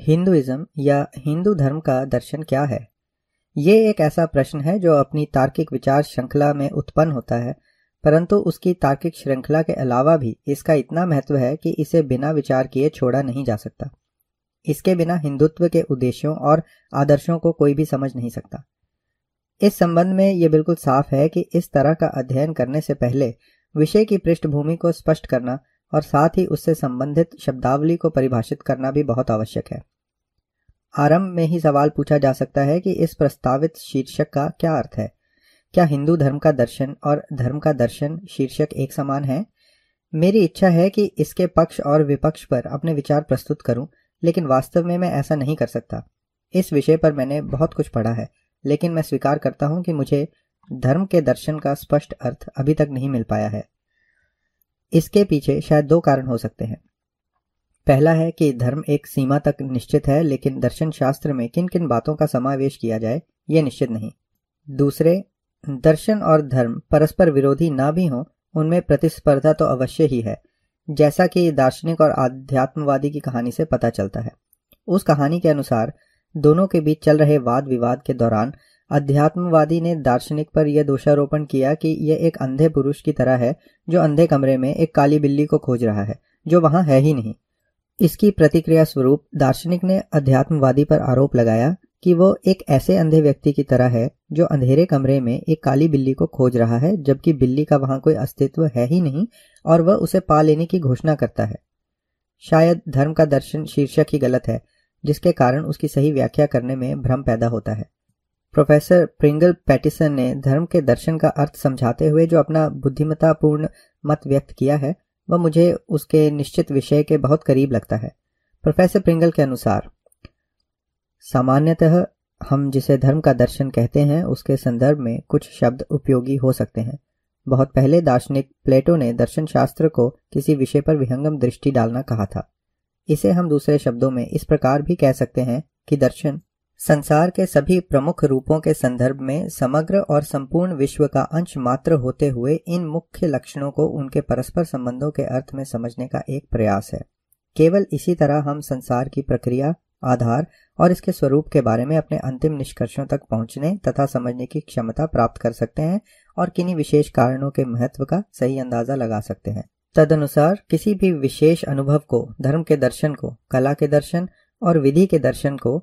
Hinduism या हिंदू धर्म का दर्शन क्या है? ये एक ऐसा प्रश्न है जो अपनी तार्किक विचार श्रृंखला में उत्पन्न होता है, परंतु उसकी तार्किक श्रृंखला के अलावा भी इसका इतना महत्व है कि इसे बिना विचार किए छोड़ा नहीं जा सकता। इसके बिना हिंदुत्व के उद्देश्यों और आदर्शों को कोई भी समझ नहीं सकता। इस संबंध में यह बिल्कुल साफ़ है कि इस तरह का अध्ययन करने से पहले विषय की पृष्ठभूमि को स्पष्ट करना और साथ ही उससे संबंधित शब्दावली को परिभाषित करना भी बहुत आवश्यक है। आरंभ में ही सवाल पूछा जा सकता है कि इस प्रस्तावित शीर्षक का क्या अर्थ है? क्या हिंदू धर्म का दर्शन और धर्म का दर्शन शीर्षक एक समान है? मेरी इच्छा है कि इसके पक्ष और विपक्ष पर अपने विचार प्रस्तुत करूँ, लेकिन वास्तव में मैं ऐसा नहीं कर सकता। इस विषय पर मैंने बहुत कुछ पढ़ा है, लेकिन मैं स्वीकार करता हूँ कि मुझे धर्म के दर्शन का स्पष्ट अर्थ अभी तक नहीं मिल पाया है। इसके पीछे शायद दो कारण हो सकते हैं। पहला है कि धर्म एक सीमा तक निश्चित है, लेकिन दर्शन शास्त्र में किन किन बातों का समावेश किया जाए यह निश्चित नहीं। दूसरे, दर्शन और धर्म परस्पर विरोधी ना भी हों, उनमें प्रतिस्पर्धा तो अवश्य ही है, जैसा कि दार्शनिक और आध्यात्मवादी की कहानी से पता चलता है। उस कहानी के अनुसार, दोनों के बीच चल रहे वाद विवाद के दौरान, अध्यात्मवादी ने दार्शनिक पर यह दोषारोपण किया कि यह एक अंधे पुरुष की तरह है, जो अंधे कमरे में एक काली बिल्ली को खोज रहा है, जो वहाँ है ही नहीं। इसकी प्रतिक्रिया स्वरूप दार्शनिक ने अध्यात्मवादी पर आरोप लगाया कि वो एक ऐसे अंधे व्यक्ति की तरह है, जो अंधेरे कमरे में एक काली बिल्ली को खोज रहा है, जबकि बिल्ली का वहाँ कोई अस्तित्व है ही नहीं, और वह उसे पा लेने की घोषणा करता है। शायद धर्म का दर्शन शीर्षक ही गलत है, जिसके कारण उसकी सही व्याख्या करने में भ्रम पैदा होता है। प्रोफेसर प्रिंगल पैटिसन ने धर्म के दर्शन का अर्थ समझाते हुए जो अपना बुद्धिमतापूर्ण मत व्यक्त किया है वह मुझे उसके निश्चित विषय के बहुत करीब लगता है। प्रोफेसर प्रिंगल के अनुसार, सामान्यतः हम जिसे धर्म का दर्शन कहते हैं, उसके संदर्भ में कुछ शब्द उपयोगी हो सकते हैं। बहुत पहले दार्शनिक प्लेटो ने दर्शन शास्त्र को किसी विषय पर विहंगम दृष्टि डालना कहा था। इसे हम दूसरे शब्दों में इस प्रकार भी कह सकते हैं कि दर्शन संसार के सभी प्रमुख रूपों के संदर्भ में समग्र और संपूर्ण विश्व का अंश मात्र होते हुए इन मुख्य लक्षणों को उनके परस्पर संबंधों के अर्थ में समझने का एक प्रयास है। केवल इसी तरह हम संसार की प्रक्रिया, आधार और इसके स्वरूप के बारे में अपने अंतिम निष्कर्षों तक पहुँचने तथा समझने की क्षमता प्राप्त कर सकते हैं और किन्हीं विशेष कारणों के महत्व का सही अंदाज़ा लगा सकते हैं। तदनुसार किसी भी विशेष अनुभव को, धर्म के दर्शन को, कला के दर्शन और विधि के दर्शन को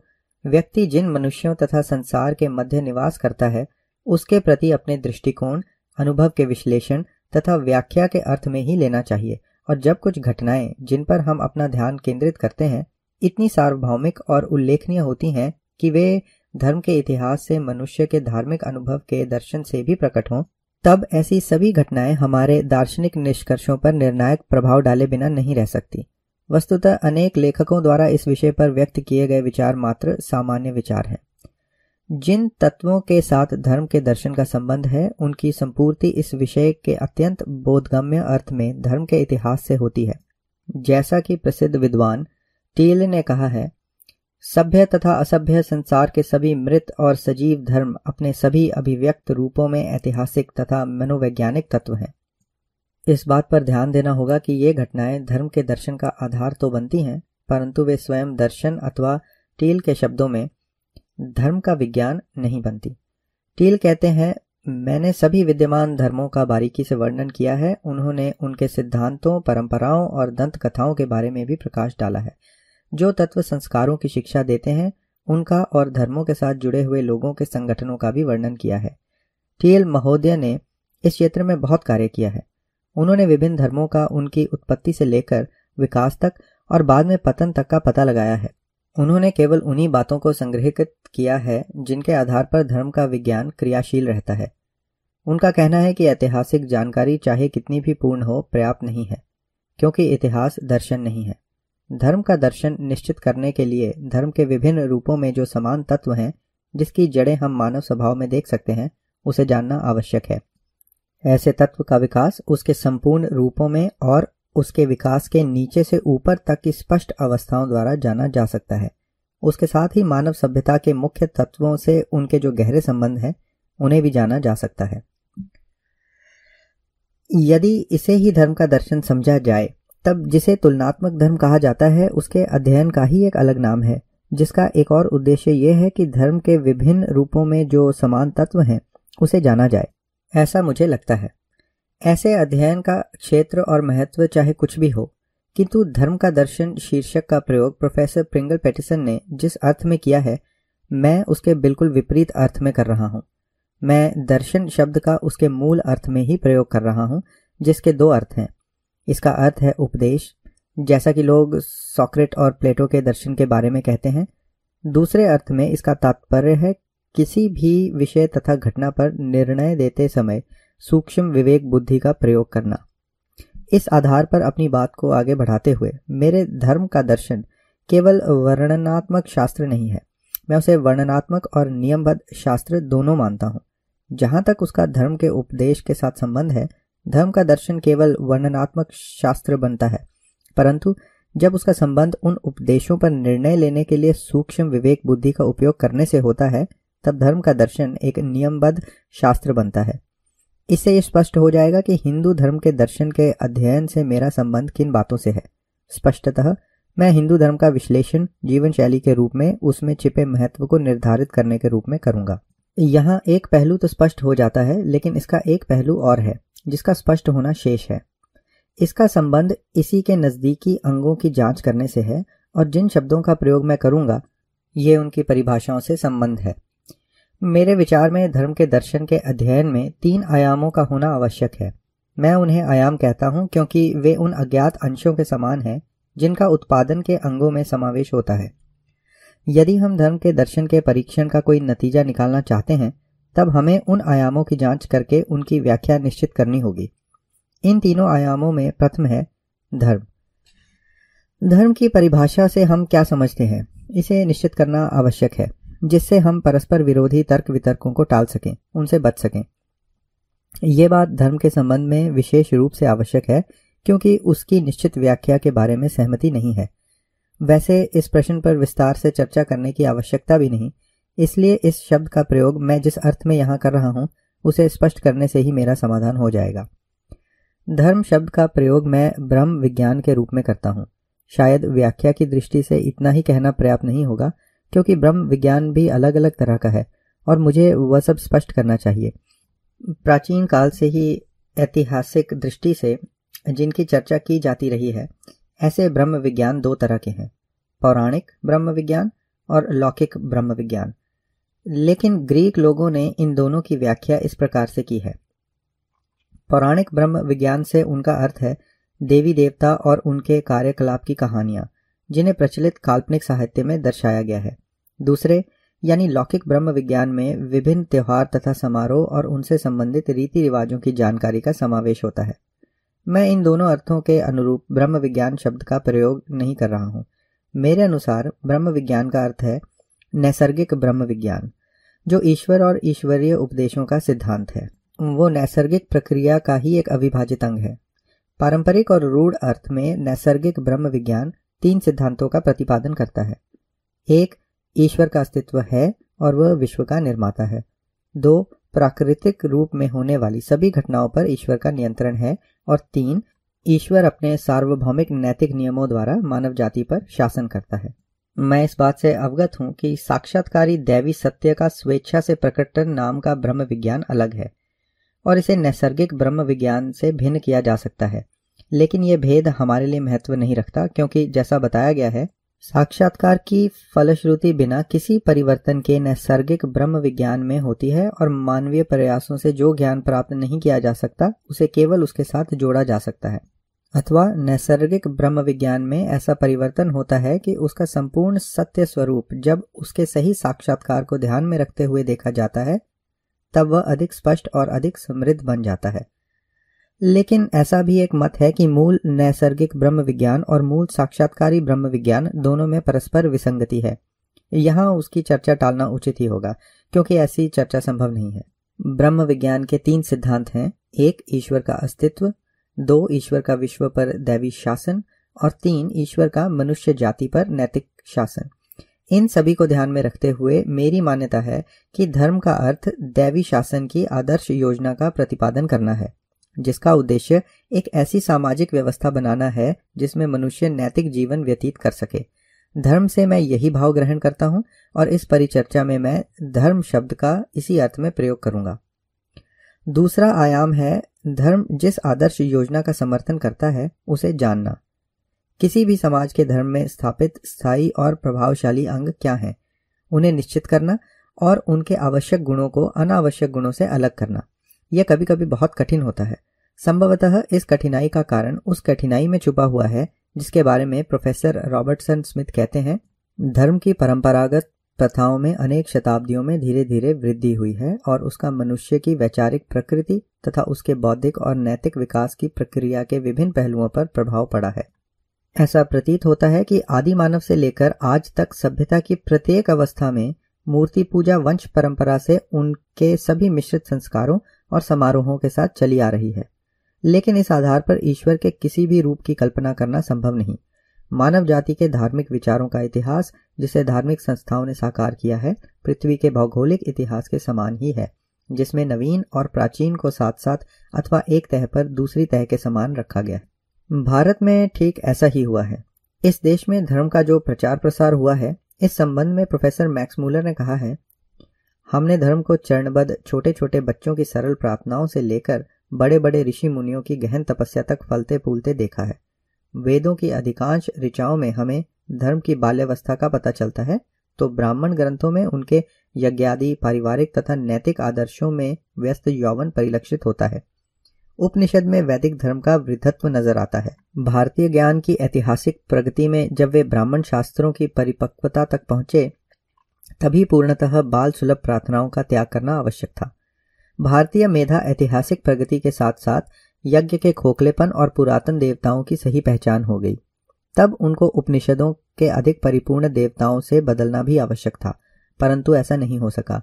व्यक्ति जिन मनुष्यों तथा संसार के मध्य निवास करता है, उसके प्रति अपने दृष्टिकोण, अनुभव के विश्लेषण तथा व्याख्या के अर्थ में ही लेना चाहिए। और जब कुछ घटनाएँ, जिन पर हम अपना ध्यान केंद्रित करते हैं, इतनी सार्वभौमिक और उल्लेखनीय होती हैं कि वे धर्म के इतिहास से, मनुष्य के धार्मिक अनुभव के दर्शन से भी प्रकट हों, तब ऐसी सभी घटनाएँ हमारे दार्शनिक निष्कर्षों पर निर्णायक प्रभाव डाले बिना नहीं रह सकती। वस्तुतः अनेक लेखकों द्वारा इस विषय पर व्यक्त किए गए विचार मात्र सामान्य विचार हैं। जिन तत्वों के साथ धर्म के दर्शन का संबंध है, उनकी संपूर्ति इस विषय के अत्यंत बोधगम्य अर्थ में धर्म के इतिहास से होती है। जैसा कि प्रसिद्ध विद्वान टील ने कहा है, सभ्य तथा असभ्य संसार के सभी मृत और सजीव धर्म अपने सभी अभिव्यक्त रूपों में ऐतिहासिक तथा मनोवैज्ञानिक तत्व हैं। इस बात पर ध्यान देना होगा कि ये घटनाएँ धर्म के दर्शन का आधार तो बनती हैं, परंतु वे स्वयं दर्शन अथवा टील के शब्दों में धर्म का विज्ञान नहीं बनती। टील कहते हैं, मैंने सभी विद्यमान धर्मों का बारीकी से वर्णन किया है। उन्होंने उनके सिद्धांतों, परंपराओं और दंत कथाओं के बारे में भी प्रकाश डाला है। जो तत्व संस्कारों की शिक्षा देते हैं, उनका और धर्मों के साथ जुड़े हुए लोगों के संगठनों का भी वर्णन किया है। टीएल महोदय ने इस क्षेत्र में बहुत कार्य किया है। उन्होंने विभिन्न धर्मों का उनकी उत्पत्ति से लेकर विकास तक और बाद में पतन तक का पता लगाया है। उन्होंने केवल उन्हीं बातों को संग्रहित किया है जिनके आधार पर धर्म का विज्ञान क्रियाशील रहता है। उनका कहना है कि ऐतिहासिक जानकारी चाहे कितनी भी पूर्ण हो पर्याप्त नहीं है, क्योंकि इतिहास दर्शन नहीं है। धर्म का दर्शन निश्चित करने के लिए धर्म के विभिन्न रूपों में जो समान तत्व हैं, जिसकी जड़ें हम मानव स्वभाव में देख सकते हैं, उसे जानना आवश्यक है। ऐसे तत्व का विकास उसके संपूर्ण रूपों में और उसके विकास के नीचे से ऊपर तक की स्पष्ट अवस्थाओं द्वारा जाना जा सकता है। उसके साथ ही मानव सभ्यता के मुख्य तत्वों से उनके जो गहरे संबंध हैं, उन्हें भी जाना जा सकता है। यदि इसे ही धर्म का दर्शन समझा जाए, तब जिसे तुलनात्मक धर्म कहा जाता है, उसके अध्ययन का ही एक अलग नाम है, जिसका एक और उद्देश्य यह है कि धर्म के विभिन्न रूपों में जो समान तत्व हैं, उसे जाना जाए। ऐसा मुझे लगता है। ऐसे अध्ययन का क्षेत्र और महत्व चाहे कुछ भी हो, किंतु धर्म का दर्शन शीर्षक का प्रयोग प्रोफेसर प्रिंगल पेटिसन ने जिस अर्थ में किया है, मैं उसके बिल्कुल विपरीत अर्थ में कर रहा हूँ। मैं दर्शन शब्द का उसके मूल अर्थ में ही प्रयोग कर रहा हूँ, जिसके दो अर्थ हैं। इसका अर्थ है उपदेश, जैसा कि लोग सॉक्रेट और प्लेटो के दर्शन के बारे में कहते हैं। दूसरे अर्थ में इसका तात्पर्य है किसी भी विषय तथा घटना पर निर्णय देते समय सूक्ष्म विवेक बुद्धि का प्रयोग करना। इस आधार पर अपनी बात को आगे बढ़ाते हुए मेरे धर्म का दर्शन केवल वर्णनात्मक शास्त्र नहीं है। मैं उसे वर्णनात्मक और नियमबद्ध शास्त्र दोनों मानता हूँ। जहाँ तक उसका धर्म के उपदेश के साथ संबंध है, धर्म का दर्शन केवल वर्णनात्मक शास्त्र बनता है। परंतु जब उसका संबंध उन उपदेशों पर निर्णय लेने के लिए सूक्ष्म विवेक बुद्धि का उपयोग करने से होता है तब धर्म का दर्शन एक नियमबद्ध शास्त्र बनता है। इससे यह स्पष्ट हो जाएगा कि हिंदू धर्म के दर्शन के अध्ययन से मेरा संबंध किन बातों से है। स्पष्टतः, मैं हिंदू धर्म का विश्लेषण जीवन शैली के रूप में, उसमें छिपे महत्व को निर्धारित करने के रूप में करूँगा। यहाँ एक पहलू तो स्पष्ट हो जाता है, लेकिन इसका एक पहलू और है, जिसका स्पष्ट होना शेष है। इसका संबंध इसी के नजदीकी अंगों की जाँच करने से है, और जिन शब्दों का प्रयोग मैं करूँगा, ये उनकी परिभाषाओं से संबंध है। मेरे विचार में धर्म के दर्शन के अध्ययन में तीन आयामों का होना आवश्यक है। मैं उन्हें आयाम कहता हूँ क्योंकि वे उन अज्ञात अंशों के समान हैं, जिनका उत्पादन के अंगों में समावेश होता है। यदि हम धर्म के दर्शन के परीक्षण का कोई नतीजा निकालना चाहते हैं, तब हमें उन आयामों की जाँच करके उनकी व्याख्या निश्चित करनी होगी। इन तीनों आयामों में प्रथम है धर्म। धर्म की परिभाषा से हम क्या समझते हैं, इसे निश्चित करना आवश्यक है। जिससे हम परस्पर विरोधी तर्क वितर्कों को टाल सकें, उनसे बच सकें। ये बात धर्म के संबंध में विशेष रूप से आवश्यक है, क्योंकि उसकी निश्चित व्याख्या के बारे में सहमति नहीं है। वैसे इस प्रश्न पर विस्तार से चर्चा करने की आवश्यकता भी नहीं, इसलिए इस शब्द का प्रयोग मैं जिस अर्थ में यहाँ कर रहा हूँ, उसे स्पष्ट करने से ही मेरा समाधान हो जाएगा। धर्म शब्द का प्रयोग मैं ब्रह्म विज्ञान के रूप में करता हूँ। शायद व्याख्या की दृष्टि से इतना ही कहना पर्याप्त नहीं होगा क्योंकि ब्रह्म विज्ञान भी अलग अलग तरह का है, और मुझे वह सब स्पष्ट करना चाहिए। प्राचीन काल से ही ऐतिहासिक दृष्टि से जिनकी चर्चा की जाती रही है, ऐसे ब्रह्म विज्ञान दो तरह के हैं, पौराणिक ब्रह्म विज्ञान और लौकिक ब्रह्म विज्ञान। लेकिन ग्रीक लोगों ने इन दोनों की व्याख्या इस प्रकार से की है। पौराणिक ब्रह्म विज्ञान से उनका अर्थ है देवी देवता और उनके कार्यकलाप की कहानियाँ। जिन्हें प्रचलित काल्पनिक साहित्य में दर्शाया गया है। दूसरे, यानी लौकिक ब्रह्म विज्ञान में विभिन्न त्योहार तथा समारोह और उनसे संबंधित रीति रिवाजों की जानकारी का समावेश होता है। मैं इन दोनों अर्थों के अनुरूप ब्रह्म विज्ञान शब्द का प्रयोग नहीं कर रहा हूँ। मेरे अनुसार ब्रह्म विज्ञान का अर्थ है नैसर्गिक ब्रह्म विज्ञान, जो ईश्वर और ईश्वरीय उपदेशों का सिद्धांत है। वो नैसर्गिक प्रक्रिया का ही एक अविभाजित अंग है। पारंपरिक और रूढ़ अर्थ में नैसर्गिक ब्रह्म विज्ञान तीन सिद्धांतों का प्रतिपादन करता है। एक, ईश्वर का अस्तित्व है और वह विश्व का निर्माता है। दो, प्राकृतिक रूप में होने वाली सभी घटनाओं पर ईश्वर का नियंत्रण है। और तीन, ईश्वर अपने सार्वभौमिक नैतिक नियमों द्वारा मानव जाति पर शासन करता है। मैं इस बात से अवगत हूँ कि साक्षात्कारी दैवी सत्य का स्वेच्छा से प्रकटन नाम का ब्रह्म विज्ञान अलग है और इसे नैसर्गिक ब्रह्म विज्ञान से भिन्न किया जा सकता है। लेकिन यह भेद हमारे लिए महत्व नहीं रखता, क्योंकि जैसा बताया गया है, साक्षात्कार की फलश्रुति बिना किसी परिवर्तन के नैसर्गिक ब्रह्म विज्ञान में होती है और मानवीय प्रयासों से जो ज्ञान प्राप्त नहीं किया जा सकता, उसे केवल उसके साथ जोड़ा जा सकता है। अथवा नैसर्गिक ब्रह्म विज्ञान में ऐसा परिवर्तन होता है कि उसका संपूर्ण सत्य स्वरूप जब उसके सही साक्षात्कार को ध्यान में रखते हुए देखा जाता है, तब वह अधिक स्पष्ट और अधिक समृद्ध बन जाता है। लेकिन ऐसा भी एक मत है कि मूल नैसर्गिक ब्रह्म विज्ञान और मूल साक्षात्कारी ब्रह्म विज्ञान दोनों में परस्पर विसंगति है। यहाँ उसकी चर्चा टालना उचित ही होगा, क्योंकि ऐसी चर्चा संभव नहीं है। ब्रह्म विज्ञान के तीन सिद्धांत हैं, एक ईश्वर का अस्तित्व, दो ईश्वर का विश्व पर दैवी शासन, और तीन ईश्वर का मनुष्य जाति पर नैतिक शासन। इन सभी को ध्यान में रखते हुए मेरी मान्यता है कि धर्म का अर्थ दैवी शासन की आदर्श योजना का प्रतिपादन करना है। जिसका उद्देश्य एक ऐसी सामाजिक व्यवस्था बनाना है जिसमें मनुष्य नैतिक जीवन व्यतीत कर सके। धर्म से मैं यही भाव ग्रहण करता हूँ और इस परिचर्चा में मैं धर्म शब्द का इसी अर्थ में प्रयोग करूँगा। दूसरा आयाम है, धर्म जिस आदर्श योजना का समर्थन करता है, उसे जानना। किसी भी समाज के धर्म में स्थापित स्थायी और प्रभावशाली अंग क्या हैं? उन्हें निश्चित करना और उनके आवश्यक गुणों को अनावश्यक गुणों से अलग करना। यह कभी कभी बहुत कठिन होता है। संभवतः इस कठिनाई का कारण उस कठिनाई में छुपा हुआ है, जिसके बारे में प्रोफेसर रॉबर्टसन स्मिथ कहते हैं, धर्म की परंपरागत प्रथाओं में अनेक शताब्दियों में धीरे धीरे वृद्धि हुई है और उसका मनुष्य की वैचारिक प्रकृति तथा उसके बौद्धिक और नैतिक विकास की प्रक्रिया के विभिन्न पहलुओं पर प्रभाव पड़ा है। ऐसा प्रतीत होता है कि आदि मानव से लेकर आज तक सभ्यता की प्रत्येक अवस्था में मूर्ति पूजा वंश परंपरा से उनके सभी मिश्रित संस्कारों और समारोहों के साथ चली आ रही है। लेकिन इस आधार पर ईश्वर के किसी भी रूप की कल्पना करना संभव नहीं। मानव जाति के धार्मिक विचारों का इतिहास, जिसे धार्मिक संस्थाओं ने साकार किया है, पृथ्वी के भौगोलिक इतिहास के समान ही है, जिसमें नवीन और प्राचीन को साथ साथ अथवा एक तह पर दूसरी तह के समान रखा गया भारत में ठीक ऐसा ही हुआ है। इस देश में धर्म का जो प्रचार प्रसार हुआ है, इस संबंध में प्रोफेसर मैक्स मूलर ने कहा है हमने धर्म को चरणबद्ध छोटे छोटे बच्चों की सरल प्रार्थनाओं से लेकर बड़े बड़े ऋषि मुनियों की गहन तपस्या तक फलते फूलते देखा है। वेदों की अधिकांश ऋचाओं में हमें धर्म की बाल्यावस्था का पता चलता है तो ब्राह्मण ग्रंथों में उनके यज्ञादि, पारिवारिक तथा नैतिक आदर्शों में व्यस्त यौवन परिलक्षित होता है। उपनिषद में वैदिक धर्म का वृद्धत्व नज़र आता है। भारतीय ज्ञान की ऐतिहासिक प्रगति में जब वे ब्राह्मण शास्त्रों की परिपक्वता तक पहुँचे तभी पूर्णतः बाल सुलभ प्रार्थनाओं का त्याग करना आवश्यक था। भारतीय मेधा ऐतिहासिक प्रगति के साथ साथ यज्ञ के खोखलेपन और पुरातन देवताओं की सही पहचान हो गई। तब उनको उपनिषदों के अधिक परिपूर्ण देवताओं से बदलना भी आवश्यक था, परंतु ऐसा नहीं हो सका।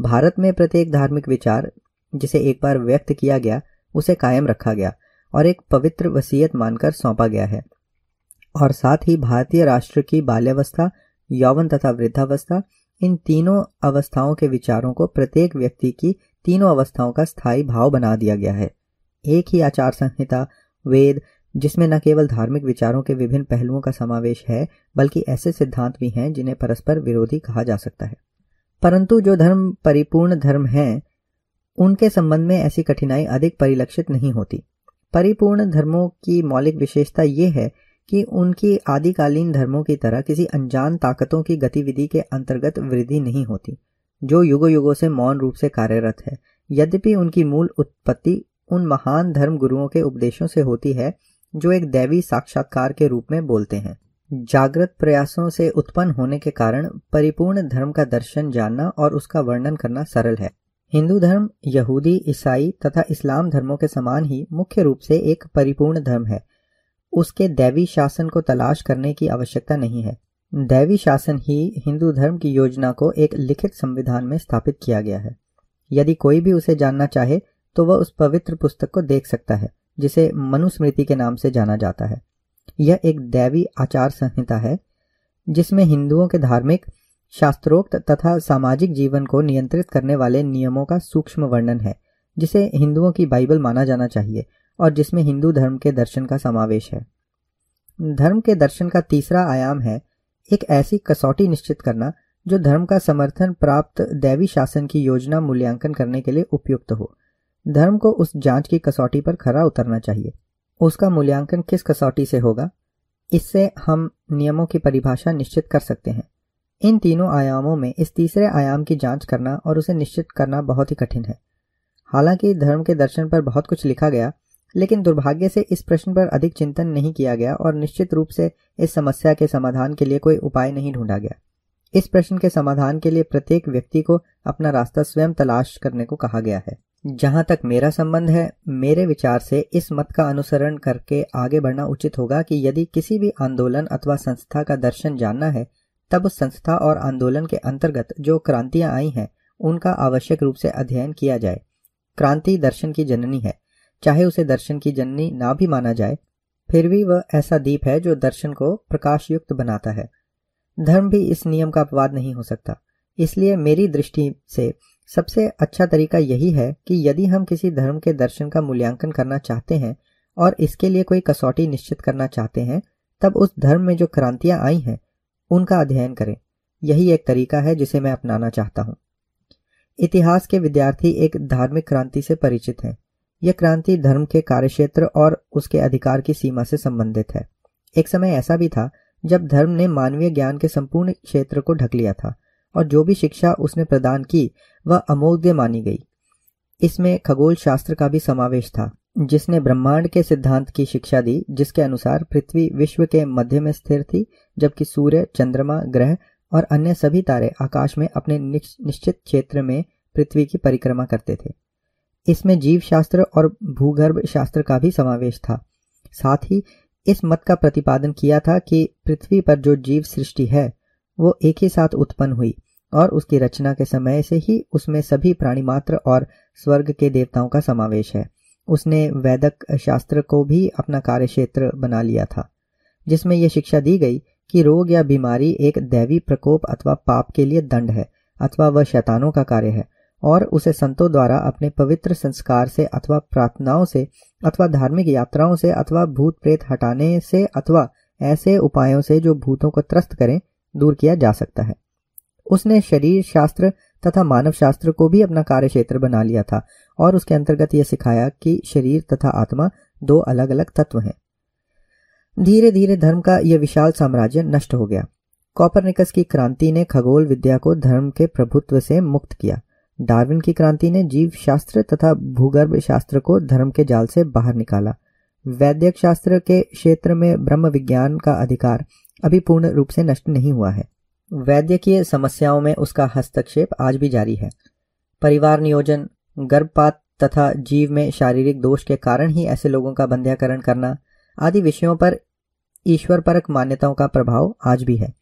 भारत में प्रत्येक धार्मिक विचार जिसे एक बार व्यक्त किया गया, उसे कायम रखा गया और एक पवित्र वसीयत मानकर सौंपा गया है। और साथ ही भारतीय राष्ट्र की बाल्यावस्था, यौवन तथा वृद्धावस्था इन तीनों अवस्थाओं के विचारों को प्रत्येक व्यक्ति की तीनों अवस्थाओं का स्थायी भाव बना दिया गया है। एक ही आचार संहिता, वेद, जिसमें न केवल धार्मिक विचारों के विभिन्न पहलुओं का समावेश है, बल्कि ऐसे सिद्धांत भी हैं जिन्हें परस्पर विरोधी कहा जा सकता है। परंतु जो धर्म परिपूर्ण धर्म है, उनके संबंध में ऐसी कठिनाई अधिक परिलक्षित नहीं होती। परिपूर्ण धर्मों की मौलिक विशेषता ये है कि उनकी आदिकालीन धर्मों की तरह किसी अनजान ताकतों की गतिविधि के अंतर्गत वृद्धि नहीं होती, जो युगो युगों से मौन रूप से कार्यरत है। यद्यपि उनकी मूल उत्पत्ति उन महान धर्म गुरुओं के उपदेशों से होती है, जो एक दैवी साक्षात्कार के रूप में बोलते हैं। जागृत प्रयासों से उत्पन्न होने के कारण परिपूर्ण धर्म का दर्शन जानना और उसका वर्णन करना सरल है। हिंदू धर्म, यहूदी, ईसाई तथा इस्लाम धर्मों के समान ही मुख्य रूप से एक परिपूर्ण धर्म है। उसके दैवी शासन को तलाश करने की आवश्यकता नहीं है। दैवी शासन ही हिंदू धर्म की योजना को एक लिखित संविधान में स्थापित किया गया है। यदि कोई भी उसे जानना चाहे तो वह उस पवित्र पुस्तक को देख सकता है, जिसे मनुस्मृति के नाम से जाना जाता है। यह एक दैवी आचार संहिता है, जिसमें हिंदुओं के धार्मिक, शास्त्रोक्त तथा सामाजिक जीवन को नियंत्रित करने वाले नियमों का सूक्ष्म वर्णन है, जिसे हिंदुओं की बाइबल माना जाना चाहिए। और जिसमें हिंदू धर्म के दर्शन का समावेश है। धर्म के दर्शन का तीसरा आयाम है एक ऐसी कसौटी निश्चित करना, जो धर्म का समर्थन प्राप्त दैवी शासन की योजना मूल्यांकन करने के लिए उपयुक्त हो। धर्म को उस जाँच की कसौटी पर खरा उतरना चाहिए। उसका मूल्यांकन किस कसौटी से होगा? इससे हम नियमों की परिभाषा निश्चित कर सकते हैं। इन तीनों आयामों में इस तीसरे आयाम की जाँच करना और उसे निश्चित करना बहुत ही कठिन है। हालाँकि धर्म के दर्शन पर बहुत कुछ लिखा गया लेकिन दुर्भाग्य से इस प्रश्न पर अधिक चिंतन नहीं किया गया और निश्चित रूप से इस समस्या के समाधान के लिए कोई उपाय नहीं ढूंढा गया। इस प्रश्न के समाधान के लिए प्रत्येक व्यक्ति को अपना रास्ता स्वयं तलाश करने को कहा गया है। जहाँ तक मेरा संबंध है, मेरे विचार से इस मत का अनुसरण करके आगे बढ़ना उचित होगा कि यदि किसी भी आंदोलन अथवा संस्था का दर्शन जानना है, तब उस संस्था और आंदोलन के अंतर्गत जो क्रांतियाँ आई हैं, उनका आवश्यक रूप से अध्ययन किया जाए। क्रांति दर्शन की जननी है। चाहे उसे दर्शन की जननी ना भी माना जाए, फिर भी वह ऐसा दीप है जो दर्शन को प्रकाश युक्त बनाता है। धर्म भी इस नियम का अपवाद नहीं हो सकता। इसलिए मेरी दृष्टि से सबसे अच्छा तरीका यही है कि यदि हम किसी धर्म के दर्शन का मूल्यांकन करना चाहते हैं और इसके लिए कोई कसौटी निश्चित करना चाहते हैं, तब उस धर्म में जो क्रांतियाँ आई हैं, उनका अध्ययन करें। यही एक तरीका है जिसे मैं अपनाना चाहता हूँ। इतिहास के विद्यार्थी एक धार्मिक क्रांति से परिचित हैं। यह क्रांति धर्म के कार्यक्षेत्र और उसके अधिकार की सीमा से संबंधित है। एक समय ऐसा भी था, जब धर्म ने मानवीय ज्ञान के संपूर्ण क्षेत्र को ढक लिया था, और जो भी शिक्षा उसने प्रदान की, वह अमोघ्य मानी गई। इसमें खगोल शास्त्र का भी समावेश था, जिसने ब्रह्मांड के सिद्धांत की शिक्षा दी, जिसके अनुसार पृथ्वी विश्व के मध्य में स्थिर थी, जबकि सूर्य, चंद्रमा, ग्रह और अन्य सभी तारे आकाश में अपने निश्चित क्षेत्र में पृथ्वी की परिक्रमा करते थे। इसमें जीव शास्त्र और भूगर्भ शास्त्र का भी समावेश था। साथ ही इस मत का प्रतिपादन किया था कि पृथ्वी पर जो जीव सृष्टि है, वो एक ही साथ उत्पन्न हुई और उसकी रचना के समय से ही उसमें सभी प्राणी मात्र और स्वर्ग के देवताओं का समावेश है। उसने वैदक शास्त्र को भी अपना कार्य क्षेत्र बना लिया था, जिसमें यह शिक्षा दी गई कि रोग या बीमारी एक दैवी प्रकोप अथवा पाप के लिए दंड है अथवा वह शैतानों का कार्य है। और उसे संतों द्वारा अपने पवित्र संस्कार से अथवा प्रार्थनाओं से, अथवा धार्मिक यात्राओं से, अथवा भूत प्रेत हटाने से, अथवा ऐसे उपायों से जो भूतों को त्रस्त करें, दूर किया जा सकता है। उसने शरीर शास्त्र तथा मानव शास्त्र को भी अपना कार्य क्षेत्र बना लिया था और उसके अंतर्गत यह सिखाया कि शरीर तथा आत्मा दो अलग अलग तत्व हैं। धीरे धीरे धर्म का यह विशाल साम्राज्य नष्ट हो गया। कॉपरनिकस की क्रांति ने खगोल विद्या को धर्म के प्रभुत्व से मुक्त किया। डार्विन की क्रांति ने जीव शास्त्र तथा भूगर्भ शास्त्र को धर्म के जाल से बाहर निकाला। वैद्यक शास्त्र के क्षेत्र में ब्रह्म विज्ञान का अधिकार अभी पूर्ण रूप से नष्ट नहीं हुआ है। वैद्यकीय समस्याओं में उसका हस्तक्षेप आज भी जारी है। परिवार नियोजन, गर्भपात तथा जीव में शारीरिक दोष के कारण ही ऐसे लोगों का बंध्याकरण करना आदि विषयों पर ईश्वर परक मान्यताओं का प्रभाव आज भी है।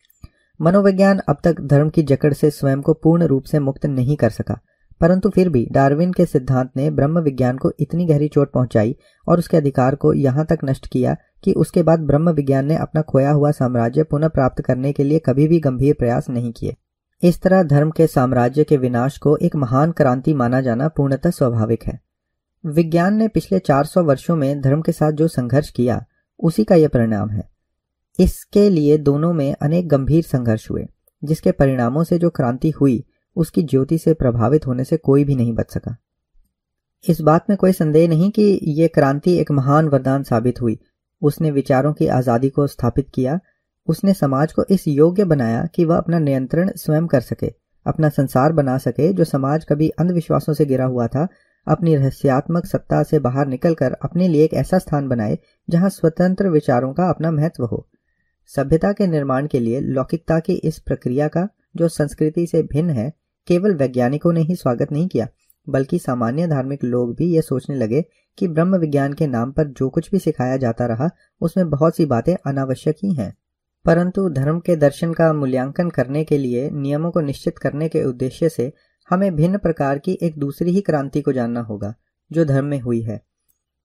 मनोविज्ञान अब तक धर्म की जकड़ से स्वयं को पूर्ण रूप से मुक्त नहीं कर सका। परंतु फिर भी डार्विन के सिद्धांत ने ब्रह्म विज्ञान को इतनी गहरी चोट पहुंचाई और उसके अधिकार को यहाँ तक नष्ट किया कि उसके बाद ब्रह्म विज्ञान ने अपना खोया हुआ साम्राज्य पुनः प्राप्त करने के लिए कभी भी गंभीर प्रयास नहीं किए। इस तरह धर्म के साम्राज्य के विनाश को एक महान क्रांति माना जाना पूर्णतः स्वाभाविक है। विज्ञान ने पिछले 400 वर्षों में धर्म के साथ जो संघर्ष किया, उसी का यह परिणाम है। इसके लिए दोनों में अनेक गंभीर संघर्ष हुए, जिसके परिणामों से जो क्रांति हुई उसकी ज्योति से प्रभावित होने से कोई भी नहीं बच सका। इस बात में कोई संदेह नहीं कि यह क्रांति एक महान वरदान साबित हुई। उसने विचारों की आज़ादी को स्थापित किया। उसने समाज को इस योग्य बनाया कि वह अपना नियंत्रण स्वयं कर सके, अपना संसार बना सके, जो समाज कभी अंधविश्वासों से गिरा हुआ था, अपनी रहस्यात्मक सत्ता से बाहर निकलकर अपने लिए एक ऐसा स्थान बनाए, जहाँ स्वतंत्र विचारों का अपना महत्व हो। सभ्यता के निर्माण के लिए लौकिकता की इस प्रक्रिया का, जो संस्कृति से भिन्न है केवल वैज्ञानिकों ने ही स्वागत नहीं किया, बल्कि सामान्य धार्मिक लोग भी ये सोचने लगे कि ब्रह्म विज्ञान के नाम पर जो कुछ भी सिखाया जाता रहा, उसमें बहुत सी बातें अनावश्यक ही हैं। परंतु धर्म के दर्शन का मूल्यांकन करने के लिए, नियमों को निश्चित करने के उद्देश्य से हमें भिन्न प्रकार की एक दूसरी ही क्रांति को जानना होगा, जो धर्म में हुई है।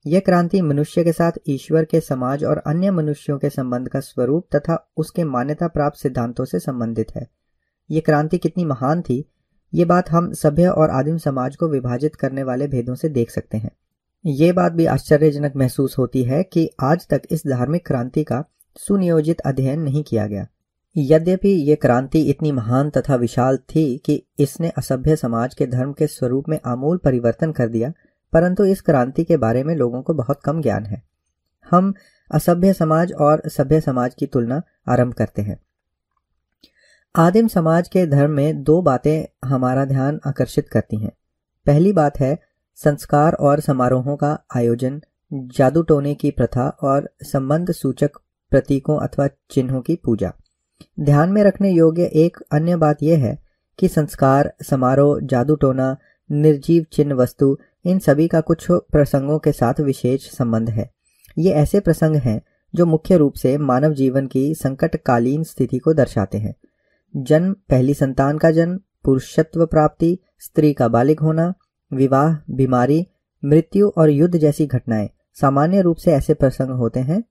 यह क्रांति मनुष्य के साथ ईश्वर के समाज और अन्य मनुष्यों के संबंध का स्वरूप तथा उसके मान्यता प्राप्त सिद्धांतों से संबंधित है। यह क्रांति कितनी महान थी ये बात हम सभ्य और आदिम समाज को विभाजित करने वाले भेदों से देख सकते हैं। ये बात भी आश्चर्यजनक महसूस होती है कि आज तक इस धार्मिक क्रांति का सुनियोजित अध्ययन नहीं किया गया। यद्यपि ये क्रांति इतनी महान तथा विशाल थी कि इसने असभ्य समाज के धर्म के स्वरूप में आमूल परिवर्तन कर दिया, परंतु इस क्रांति के बारे में लोगों को बहुत कम ज्ञान है। हम असभ्य समाज और सभ्य समाज की तुलना आरंभ करते हैं। आदिम समाज के धर्म में दो बातें हमारा ध्यान आकर्षित करती हैं। पहली बात है संस्कार और समारोहों का आयोजन, जादू टोने की प्रथा और संबंध सूचक प्रतीकों अथवा चिन्हों की पूजा। ध्यान में रखने योग्य एक अन्य बात यह है कि संस्कार, समारोह, जादू टोना, निर्जीव चिन्ह वस्तु, इन सभी का कुछ प्रसंगों के साथ विशेष संबंध है। ये ऐसे प्रसंग हैं जो मुख्य रूप से मानव जीवन की संकटकालीन स्थिति को दर्शाते हैं। जन्म, पहली संतान का जन्म, पुरुषत्व प्राप्ति, स्त्री का बालिग होना, विवाह, बीमारी, मृत्यु और युद्ध जैसी घटनाएँ। सामान्य रूप से ऐसे प्रसंग होते हैं,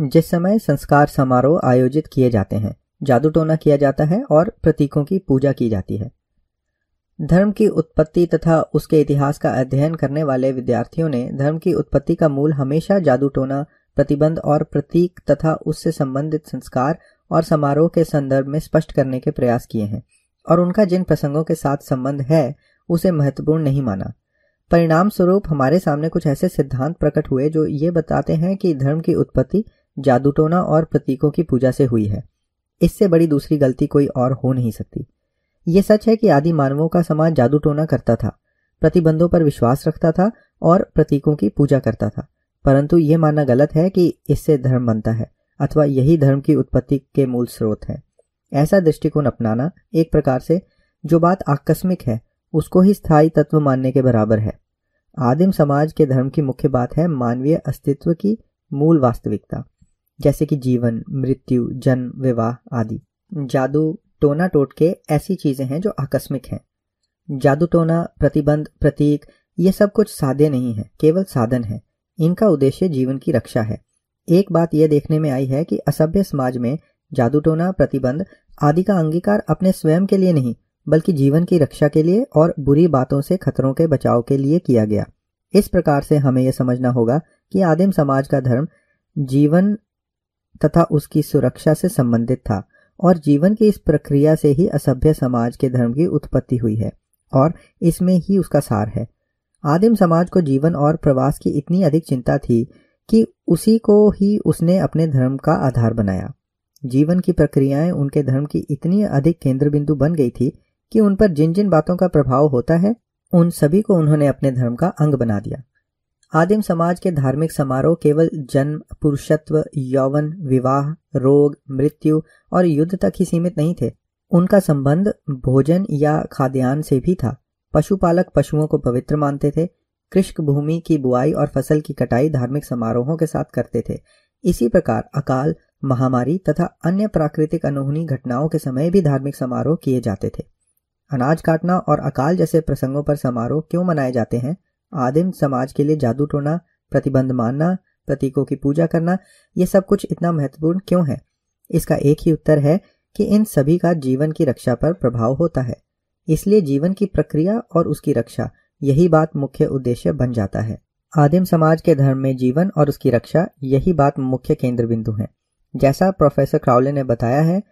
जिस समय संस्कार समारोह आयोजित किए जाते हैं। जादू टोना किया जाता है और प्रतीकों की पूजा की जाती है। धर्म की उत्पत्ति तथा उसके इतिहास का अध्ययन करने वाले विद्यार्थियों ने धर्म की उत्पत्ति का मूल हमेशा जादू टोना, प्रतिबंध और प्रतीक तथा उससे संबंधित संस्कार और समारोह के संदर्भ में स्पष्ट करने के प्रयास किए हैं, और उनका जिन प्रसंगों के साथ संबंध है, उसे महत्वपूर्ण नहीं माना। परिणाम स्वरूप हमारे सामने कुछ ऐसे सिद्धांत प्रकट हुए जो ये बताते हैं कि धर्म की उत्पत्ति जादूटोना और प्रतीकों की पूजा से हुई है। इससे बड़ी दूसरी गलती कोई और हो नहीं सकती। ये सच है कि आदि मानवों का समाज जादू टोना करता था, प्रतिबंधों पर विश्वास रखता था और प्रतीकों की पूजा करता था। परंतु ये मानना गलत है कि इससे धर्म बनता है। अथवा यही धर्म की उत्पत्ति के मूल स्रोत है। ऐसा दृष्टिकोण अपनाना एक प्रकार से जो बात आकस्मिक है, उसको ही स्थायी तत्व मानने के बराबर है। आदिम समाज के धर्म की मुख्य बात है मानवीय अस्तित्व की मूल वास्तविकता, जैसे कि जीवन, मृत्यु, जन्म, विवाह आदि। जादू टोना टोटके ऐसी चीज़ें हैं जो आकस्मिक हैं। जादू टोना, प्रतिबंध, प्रतीक, ये सब कुछ सादे नहीं है, केवल साधन है। इनका उद्देश्य जीवन की रक्षा है। एक बात यह देखने में आई है कि असभ्य समाज में जादू टोना प्रतिबंध आदि का अंगीकार अपने स्वयं के लिए नहीं, बल्कि जीवन की रक्षा के लिए और बुरी बातों से खतरों के बचाव के लिए किया गया। इस प्रकार से हमें यह समझना होगा कि आदिम समाज का धर्म जीवन तथा उसकी सुरक्षा से संबंधित था और जीवन की इस प्रक्रिया से ही असभ्य समाज के धर्म की उत्पत्ति हुई है और इसमें ही उसका सार है। आदिम समाज को जीवन और प्रवास की इतनी अधिक चिंता थी कि उसी को ही उसने अपने धर्म का आधार बनाया। जीवन की प्रक्रियाएँ उनके धर्म की इतनी अधिक केंद्र बिंदु बन गई थी कि उन पर जिन जिन बातों का प्रभाव होता है, उन सभी को उन्होंने अपने धर्म का अंग बना दिया। आदिम समाज के धार्मिक समारोह केवल जन्म, पुरुषत्व, यौवन, विवाह, रोग, मृत्यु और युद्ध तक ही सीमित नहीं थे। उनका संबंध भोजन या खाद्यान्न से भी था। पशुपालक पशुओं को पवित्र मानते थे कृष्क भूमि की बुआई और फ़सल की कटाई धार्मिक समारोहों के साथ करते थे। इसी प्रकार अकाल, महामारी तथा अन्य प्राकृतिक अनोहनी घटनाओं के समय भी धार्मिक समारोह किए जाते थे। अनाज काटना और अकाल जैसे प्रसंगों पर समारोह क्यों मनाए जाते हैं? आदिम समाज के लिए जादू टोना, प्रतिबंध मानना, प्रतीकों की पूजा करना यह सब कुछ इतना महत्वपूर्ण क्यों है? इसका एक ही उत्तर है कि इन सभी का जीवन की रक्षा पर प्रभाव होता है। इसलिए जीवन की प्रक्रिया और उसकी रक्षा यही बात मुख्य उद्देश्य बन जाता है। आदिम समाज के धर्म में जीवन और उसकी रक्षा यही बात मुख्य केंद्र बिंदु है। जैसा प्रोफेसर क्राउले ने बताया है,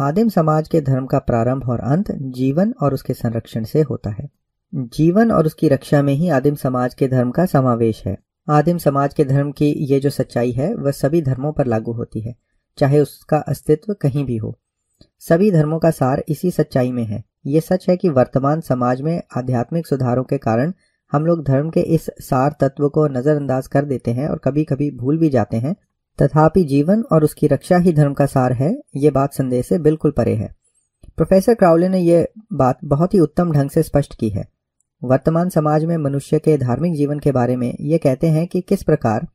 आदिम समाज के धर्म का प्रारंभ और अंत जीवन और उसके संरक्षण से होता है। जीवन और उसकी रक्षा में ही आदिम समाज के धर्म का समावेश है। आदिम समाज के धर्म की ये जो सच्चाई है, वह सभी धर्मों पर लागू होती है, चाहे उसका अस्तित्व कहीं भी हो। सभी धर्मों का सार इसी सच्चाई में है। ये सच है कि वर्तमान समाज में आध्यात्मिक सुधारों के कारण हम लोग धर्म के इस सार तत्व को नजरअंदाज कर देते हैं और कभी कभी भूल भी जाते हैं। तथापि जीवन और उसकी रक्षा ही धर्म का सार है, ये बात संदेह से बिल्कुल परे है। प्रोफेसर क्राउले ने यह बात बहुत ही उत्तम ढंग से स्पष्ट की है। वर्तमान समाज में मनुष्य के धार्मिक जीवन के बारे में ये कहते हैं कि किस प्रकार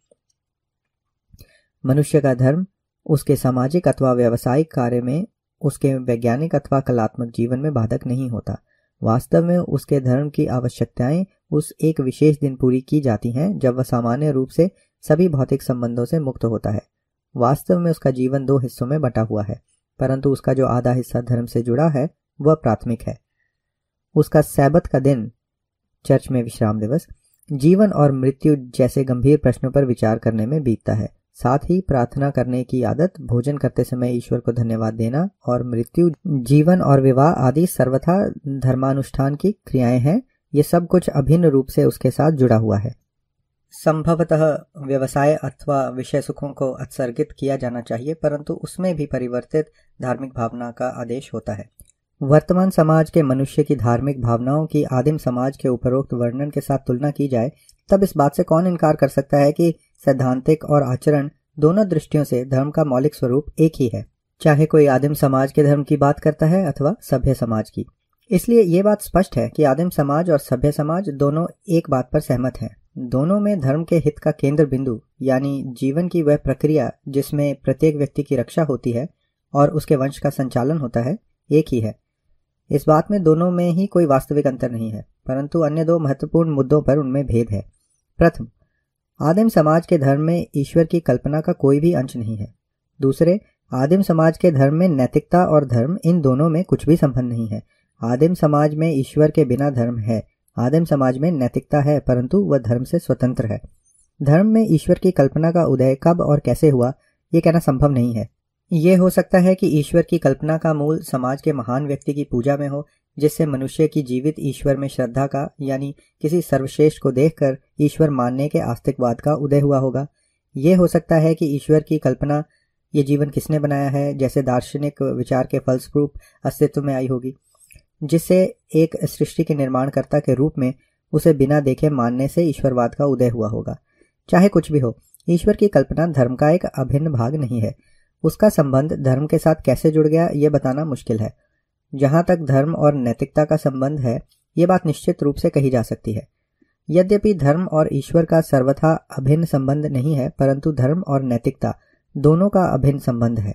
मनुष्य का धर्म, उसके सामाजिक अथवा व्यवसायिक कार्य में उसके वैज्ञानिक अथवा कलात्मक जीवन में बाधक नहीं होता। वास्तव में उसके धर्म की आवश्यकताएँ उस एक विशेष दिन पूरी की जाती हैं जब वह सामान्य रूप से सभी भौतिक संबंधों से मुक्त होता है। वास्तव में उसका जीवन दो हिस्सों में बटा हुआ है, परंतु उसका जो आधा हिस्सा धर्म से जुड़ा है, वह प्राथमिक है। उसका सैबत का दिन, चर्च में विश्राम दिवस, जीवन और मृत्यु जैसे गंभीर प्रश्नों पर विचार करने में बीतता है। साथ ही प्रार्थना करने की आदत, भोजन करते समय ईश्वर को धन्यवाद देना और मृत्यु, जीवन और विवाह आदि सर्वथा धर्मानुष्ठान की क्रियाएँ हैं। ये सब कुछ अभिन्न रूप से उसके साथ जुड़ा हुआ है। संभवतः व्यवसाय अथवा विषय सुखों को उत्सर्गित किया जाना चाहिए, परंतु उसमें भी परिवर्तित धार्मिक भावना का आदेश होता है। वर्तमान समाज के मनुष्य की धार्मिक भावनाओं की आदिम समाज के उपरोक्त वर्णन के साथ तुलना की जाए, तब इस बात से कौन इनकार कर सकता है कि सैद्धांतिक और आचरण दोनों दृष्टियों से धर्म का मौलिक स्वरूप एक ही है। चाहे कोई आदिम समाज के धर्म की बात करता है अथवा सभ्य समाज की। इसलिए ये बात स्पष्ट है कि आदिम समाज और सभ्य समाज दोनों एक बात पर सहमत हैं। दोनों में धर्म के हित का केंद्र बिंदु यानी जीवन की वह प्रक्रिया जिसमें प्रत्येक व्यक्ति की रक्षा होती है और उसके वंश का संचालन होता है, एक ही है। इस बात में दोनों में ही कोई वास्तविक अंतर नहीं है, परंतु अन्य दो महत्वपूर्ण मुद्दों पर उनमें भेद है। प्रथम आदिम समाज के धर्म में ईश्वर की कल्पना का कोई भी अंश नहीं है। दूसरे, आदिम समाज के धर्म में नैतिकता और धर्म इन दोनों में कुछ भी संबंध नहीं है। आदिम समाज में ईश्वर के बिना धर्म है, आदिम समाज में नैतिकता है, परंतु वह धर्म से स्वतंत्र है। धर्म में ईश्वर की कल्पना का उदय कब और कैसे हुआ, ये कहना संभव नहीं है। ये हो सकता है कि ईश्वर की कल्पना का मूल समाज के महान व्यक्ति की पूजा में हो जिससे मनुष्य की जीवित ईश्वर में श्रद्धा का, यानी किसी सर्वश्रेष्ठ को देखकर ईश्वर मानने के आस्तिकवाद का उदय हुआ होगा। ये हो सकता है कि ईश्वर की कल्पना ये जीवन किसने बनाया है, जैसे दार्शनिक विचार के फलस्वरूप अस्तित्व में आई होगी जिससे एक सृष्टि के निर्माणकर्ता के रूप में उसे बिना देखे मानने से ईश्वरवाद का उदय हुआ होगा। चाहे कुछ भी हो, ईश्वर की कल्पना धर्म का एक अभिन्न भाग नहीं है। उसका संबंध धर्म के साथ कैसे जुड़ गया, ये बताना मुश्किल है। जहाँ तक धर्म और नैतिकता का संबंध है, ये बात निश्चित रूप से कही जा सकती है। यद्यपि धर्म और ईश्वर का सर्वथा अभिन्न संबंध नहीं है, परंतु धर्म और नैतिकता दोनों का अभिन्न संबंध है।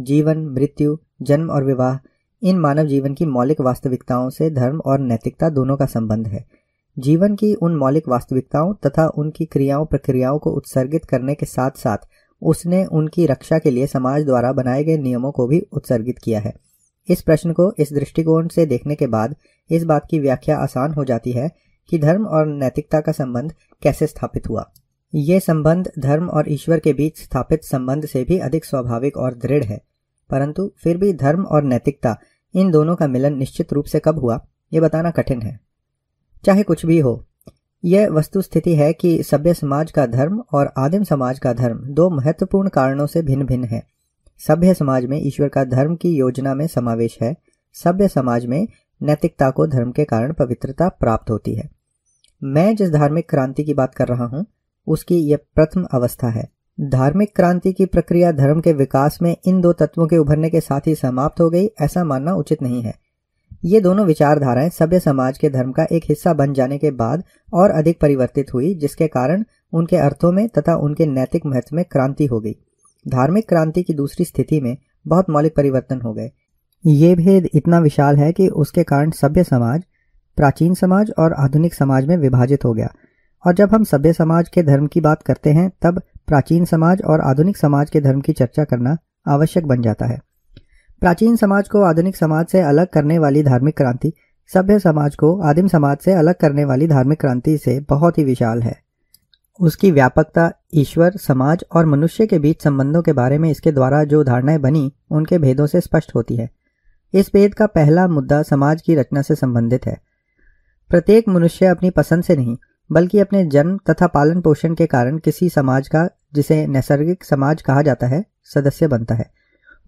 जीवन, मृत्यु, जन्म और विवाह, इन मानव जीवन की मौलिक वास्तविकताओं से धर्म और नैतिकता दोनों का संबंध है। जीवन की उन मौलिक वास्तविकताओं तथा उनकी क्रियाओं प्रक्रियाओं को उत्सर्गित करने के साथ साथ उसने उनकी रक्षा के लिए समाज द्वारा बनाए गए नियमों को भी उत्सर्गित किया है। इस प्रश्न को इस दृष्टिकोण से देखने के बाद इस बात की व्याख्या आसान हो जाती है कि धर्म और नैतिकता का संबंध कैसे स्थापित हुआ। ये संबंध धर्म और ईश्वर के बीच स्थापित संबंध से भी अधिक स्वाभाविक और दृढ़ है। परंतु फिर भी धर्म और नैतिकता, इन दोनों का मिलन निश्चित रूप से कब हुआ, ये बताना कठिन है। चाहे कुछ भी हो, यह वस्तु स्थिति है कि सभ्य समाज का धर्म और आदिम समाज का धर्म दो महत्वपूर्ण कारणों से भिन्न भिन्न है। सभ्य समाज में ईश्वर का धर्म की योजना में समावेश है। सभ्य समाज में नैतिकता को धर्म के कारण पवित्रता प्राप्त होती है। मैं जिस धार्मिक क्रांति की बात कर रहा हूँ, उसकी यह प्रथम अवस्था है। धार्मिक क्रांति की प्रक्रिया धर्म के विकास में इन दो तत्वों के उभरने के साथ ही समाप्त हो गई, ऐसा मानना उचित नहीं है। ये दोनों विचारधाराएँ सभ्य समाज के धर्म का एक हिस्सा बन जाने के बाद और अधिक परिवर्तित हुई, जिसके कारण उनके अर्थों में तथा उनके नैतिक महत्व में क्रांति हो गई। धार्मिक क्रांति की दूसरी स्थिति में बहुत मौलिक परिवर्तन हो गए। ये भेद इतना विशाल है कि उसके कारण सभ्य समाज, प्राचीन समाज और आधुनिक समाज में विभाजित हो गया। और जब हम सभ्य समाज के धर्म की बात करते हैं, तब प्राचीन समाज और आधुनिक समाज के धर्म की चर्चा करना आवश्यक बन जाता है। प्राचीन समाज को आधुनिक समाज से अलग करने वाली धार्मिक क्रांति, सभ्य समाज को आदिम समाज से अलग करने वाली धार्मिक क्रांति से बहुत ही विशाल है। उसकी व्यापकता ईश्वर, समाज और मनुष्य के बीच संबंधों के बारे में इसके द्वारा जो धारणाएँ बनी, उनके भेदों से स्पष्ट होती है। इस भेद का पहला मुद्दा समाज की रचना से संबंधित है। प्रत्येक मनुष्य अपनी पसंद से नहीं, बल्कि अपने जन्म तथा पालन पोषण के कारण किसी समाज का, जिसे नैसर्गिक समाज कहा जाता है, सदस्य बनता है।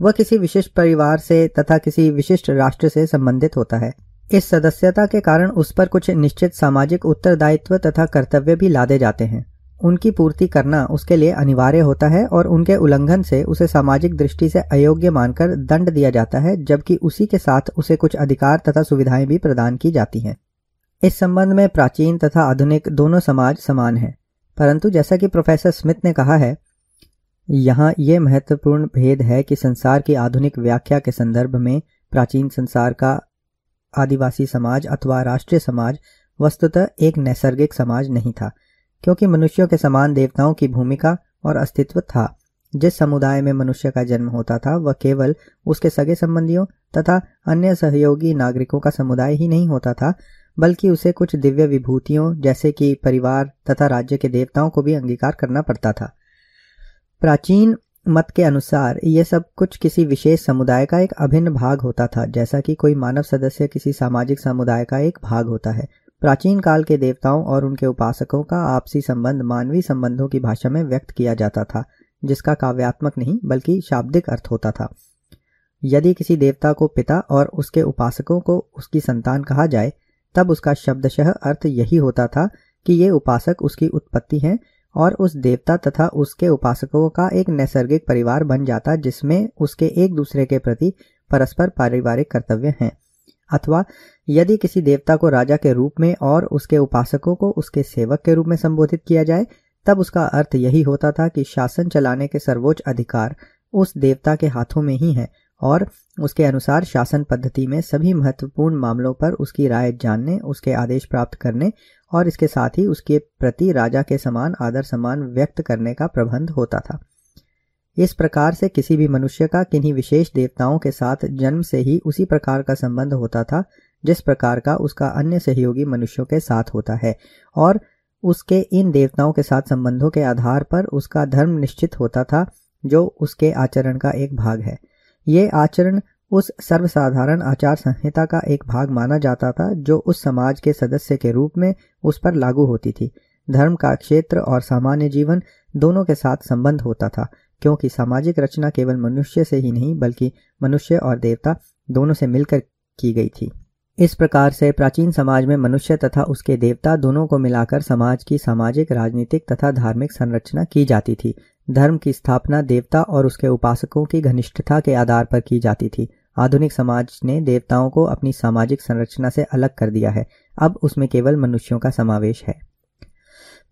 वह किसी विशिष्ट परिवार से तथा किसी विशिष्ट राष्ट्र से संबंधित होता है। इस सदस्यता के कारण उस पर कुछ निश्चित सामाजिक उत्तरदायित्व तथा कर्तव्य भी लादे जाते हैं। उनकी पूर्ति करना उसके लिए अनिवार्य होता है और उनके उल्लंघन से उसे सामाजिक दृष्टि से अयोग्य मानकर दंड दिया जाता है, जबकि उसी के साथ उसे कुछ अधिकार तथा सुविधाएँ भी प्रदान की जाती हैं। इस संबंध में प्राचीन तथा आधुनिक दोनों समाज समान हैं। परंतु जैसा कि प्रोफेसर स्मिथ ने कहा है, यहाँ ये महत्वपूर्ण भेद है कि संसार की आधुनिक व्याख्या के संदर्भ में प्राचीन संसार का आदिवासी समाज अथवा राष्ट्रीय समाज वस्तुतः एक नैसर्गिक समाज नहीं था। क्योंकि मनुष्यों के समान देवताओं की भूमिका और अस्तित्व था। जिस समुदाय में मनुष्य का जन्म होता था, वह केवल उसके सगे संबंधियों तथा अन्य सहयोगी नागरिकों का समुदाय ही नहीं होता था, बल्कि उसे कुछ दिव्य विभूतियों जैसे कि परिवार तथा राज्य के देवताओं को भी अंगीकार करना पड़ता था। प्राचीन मत के अनुसार ये सब कुछ किसी विशेष समुदाय का एक अभिन्न भाग होता था, जैसा कि कोई मानव सदस्य किसी सामाजिक समुदाय का एक भाग होता है। प्राचीन काल के देवताओं और उनके उपासकों का आपसी संबंध मानवीय संबंधों की भाषा में व्यक्त किया जाता था, जिसका काव्यात्मक नहीं, बल्कि शाब्दिक अर्थ होता था। यदि किसी देवता को पिता और उसके उपासकों को उसकी संतान कहा जाए, तब उसका शब्दशः अर्थ यही होता था कि ये उपासक उसकी उत्पत्ति हैं और उस देवता तथा उसके उपासकों का एक नैसर्गिक परिवार बन जाता, जिसमें उसके एक दूसरे के प्रति परस्पर पारिवारिक कर्तव्य हैं। अथवा यदि किसी देवता को राजा के रूप में और उसके उपासकों को उसके सेवक के रूप में संबोधित किया जाए, तब उसका अर्थ यही होता था कि शासन चलाने के सर्वोच्च अधिकार उस देवता के हाथों में ही है और उसके अनुसार शासन पद्धति में सभी महत्वपूर्ण मामलों पर उसकी राय जानने, उसके आदेश प्राप्त करने और इसके साथ ही उसके प्रति राजा के समान आदर सम्मान व्यक्त करने का प्रबंध होता था। इस प्रकार से किसी भी मनुष्य का किन्हीं विशेष देवताओं के साथ जन्म से ही उसी प्रकार का संबंध होता था, जिस प्रकार का उसका अन्य सहयोगी मनुष्यों के साथ होता है, और उसके इन देवताओं के साथ संबंधों के आधार पर उसका धर्म निश्चित होता था, जो उसके आचरण का एक भाग है। ये आचरण उस सर्वसाधारण आचार संहिता का एक भाग माना जाता था, जो उस समाज के सदस्य के रूप में उस पर लागू होती थी। धर्म का क्षेत्र और सामान्य जीवन दोनों के साथ संबंध होता था। क्योंकि सामाजिक रचना केवल मनुष्य से ही नहीं, बल्कि मनुष्य और देवता दोनों से मिलकर की गई थी। इस प्रकार से प्राचीन समाज में मनुष्य तथा उसके देवता दोनों को मिलाकर समाज की सामाजिक, राजनीतिक तथा धार्मिक संरचना की जाती थी। धर्म की स्थापना देवता और उसके उपासकों की घनिष्ठता के आधार पर की जाती थी। आधुनिक समाज ने देवताओं को अपनी सामाजिक संरचना से अलग कर दिया है। अब उसमें केवल मनुष्यों का समावेश है।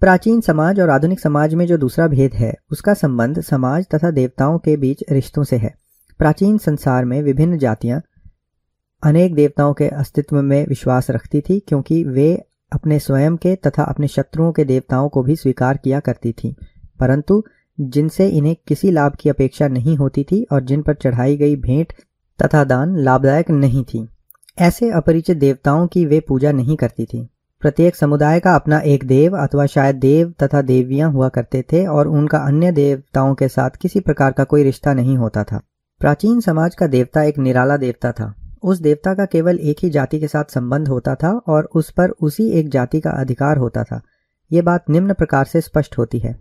प्राचीन समाज और आधुनिक समाज में जो दूसरा भेद है, उसका संबंध समाज तथा देवताओं के बीच रिश्तों से है। प्राचीन संसार में विभिन्न जातियाँ अनेक देवताओं के अस्तित्व में विश्वास रखती थी, क्योंकि वे अपने स्वयं के तथा अपने शत्रुओं के देवताओं को भी स्वीकार किया करती थीं। परंतु जिनसे इन्हें किसी लाभ की अपेक्षा नहीं होती थी और जिन पर चढ़ाई गई भेंट तथा दान लाभदायक नहीं थी, ऐसे अपरिचित देवताओं की वे पूजा नहीं करती थी। प्रत्येक समुदाय का अपना एक देव अथवा शायद देव तथा देवियाँ हुआ करते थे और उनका अन्य देवताओं के साथ किसी प्रकार का कोई रिश्ता नहीं होता था। प्राचीन समाज का देवता एक निराला देवता था। उस देवता का केवल एक ही जाति के साथ संबंध होता था और उस पर उसी एक जाति का अधिकार होता था। ये बात निम्न प्रकार से स्पष्ट होती है।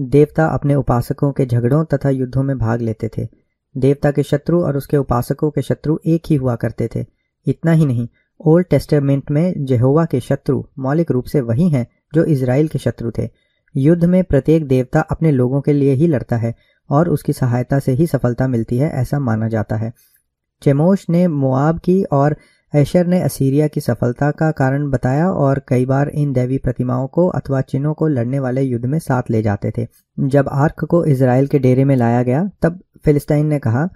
देवता अपने उपासकों के झगड़ों तथा युद्धों में भाग लेते थे। देवता के शत्रु और उसके उपासकों के शत्रु एक ही हुआ करते थे। इतना ही नहीं। ओल्ड टेस्टामेंट में जेहोवा के शत्रु मौलिक रूप से वही हैं जो इसराइल के शत्रु थे। युद्ध में प्रत्येक देवता अपने लोगों के लिए ही लड़ता है और उसकी सहायता से ही सफलता मिलती है, ऐसा माना जाता है। चेमोश ने मुआब की और ऐशर ने असीरिया की सफलता का कारण बताया और कई बार इन दैवी प्रतिमाओं को अथवा चिन्हों को लड़ने वाले युद्ध में साथ ले जाते थे। जब आर्क को इसराइल के डेरे में लाया गया, तब फिलिस्ताइन ने कहा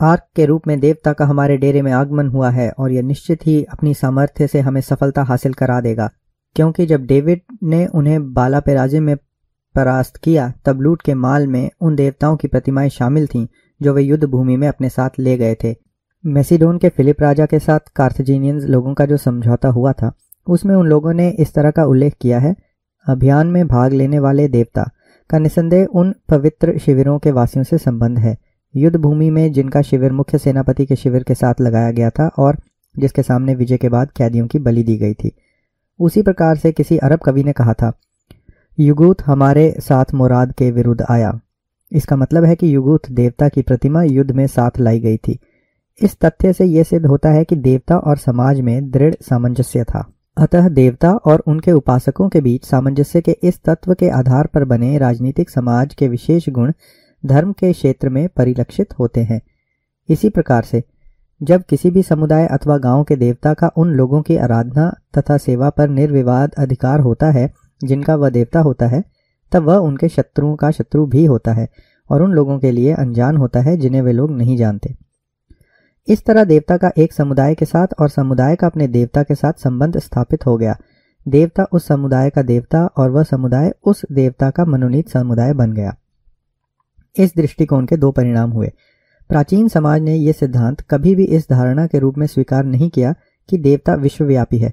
आर्क के रूप में देवता का हमारे डेरे में आगमन हुआ है और यह निश्चित ही अपनी सामर्थ्य से हमें सफलता हासिल करा देगा। क्योंकि जब डेविड ने उन्हें बाला पेराजे में परास्त किया, तब लूट के माल में उन देवताओं की प्रतिमाएँ शामिल थीं, जो वे युद्ध भूमि में अपने साथ ले गए थे। मेसिडोन के फिलिप राजा के साथ कार्थजीनियंस लोगों का जो समझौता हुआ था, उसमें उन लोगों ने इस तरह का उल्लेख किया है, अभियान में भाग लेने वाले देवता का निसंदेह उन पवित्र शिविरों के वासियों से संबंध है। युद्ध भूमि में जिनका शिविर मुख्य सेनापति के शिविर के साथ लगाया गया था और जिसके सामने विजय के बाद कैदियों की बलि दी गई थी। उसी प्रकार से किसी अरब कवि ने कहा था, युगूत हमारे साथ मुराद के विरुद्ध आया। इसका मतलब है कि युगूत देवता की प्रतिमा युद्ध में साथ लाई गई थी। इस तथ्य से यह सिद्ध होता है कि देवता और समाज में दृढ़ सामंजस्य था। अतः देवता और उनके उपासकों के बीच सामंजस्य के इस तत्व के आधार पर बने राजनीतिक समाज के विशेष गुण धर्म के क्षेत्र में परिलक्षित होते हैं। इसी प्रकार से, जब किसी भी समुदाय अथवा गाँव के देवता का उन लोगों की आराधना तथा सेवा पर निर्विवाद अधिकार होता है, जिनका वह देवता होता है, तब वह उनके शत्रुओं का शत्रु भी होता है और उन लोगों के लिए अनजान होता है जिन्हें वे लोग नहीं जानते। इस तरह देवता का एक समुदाय के साथ और समुदाय का अपने देवता के साथ संबंध स्थापित हो गया। देवता उस समुदाय का देवता और वह समुदाय उस देवता का मनोनीत समुदाय बन गया। इस दृष्टिकोण के दो परिणाम हुए। प्राचीन समाज ने यह सिद्धांत कभी भी इस धारणा के रूप में स्वीकार नहीं किया कि देवता विश्वव्यापी है,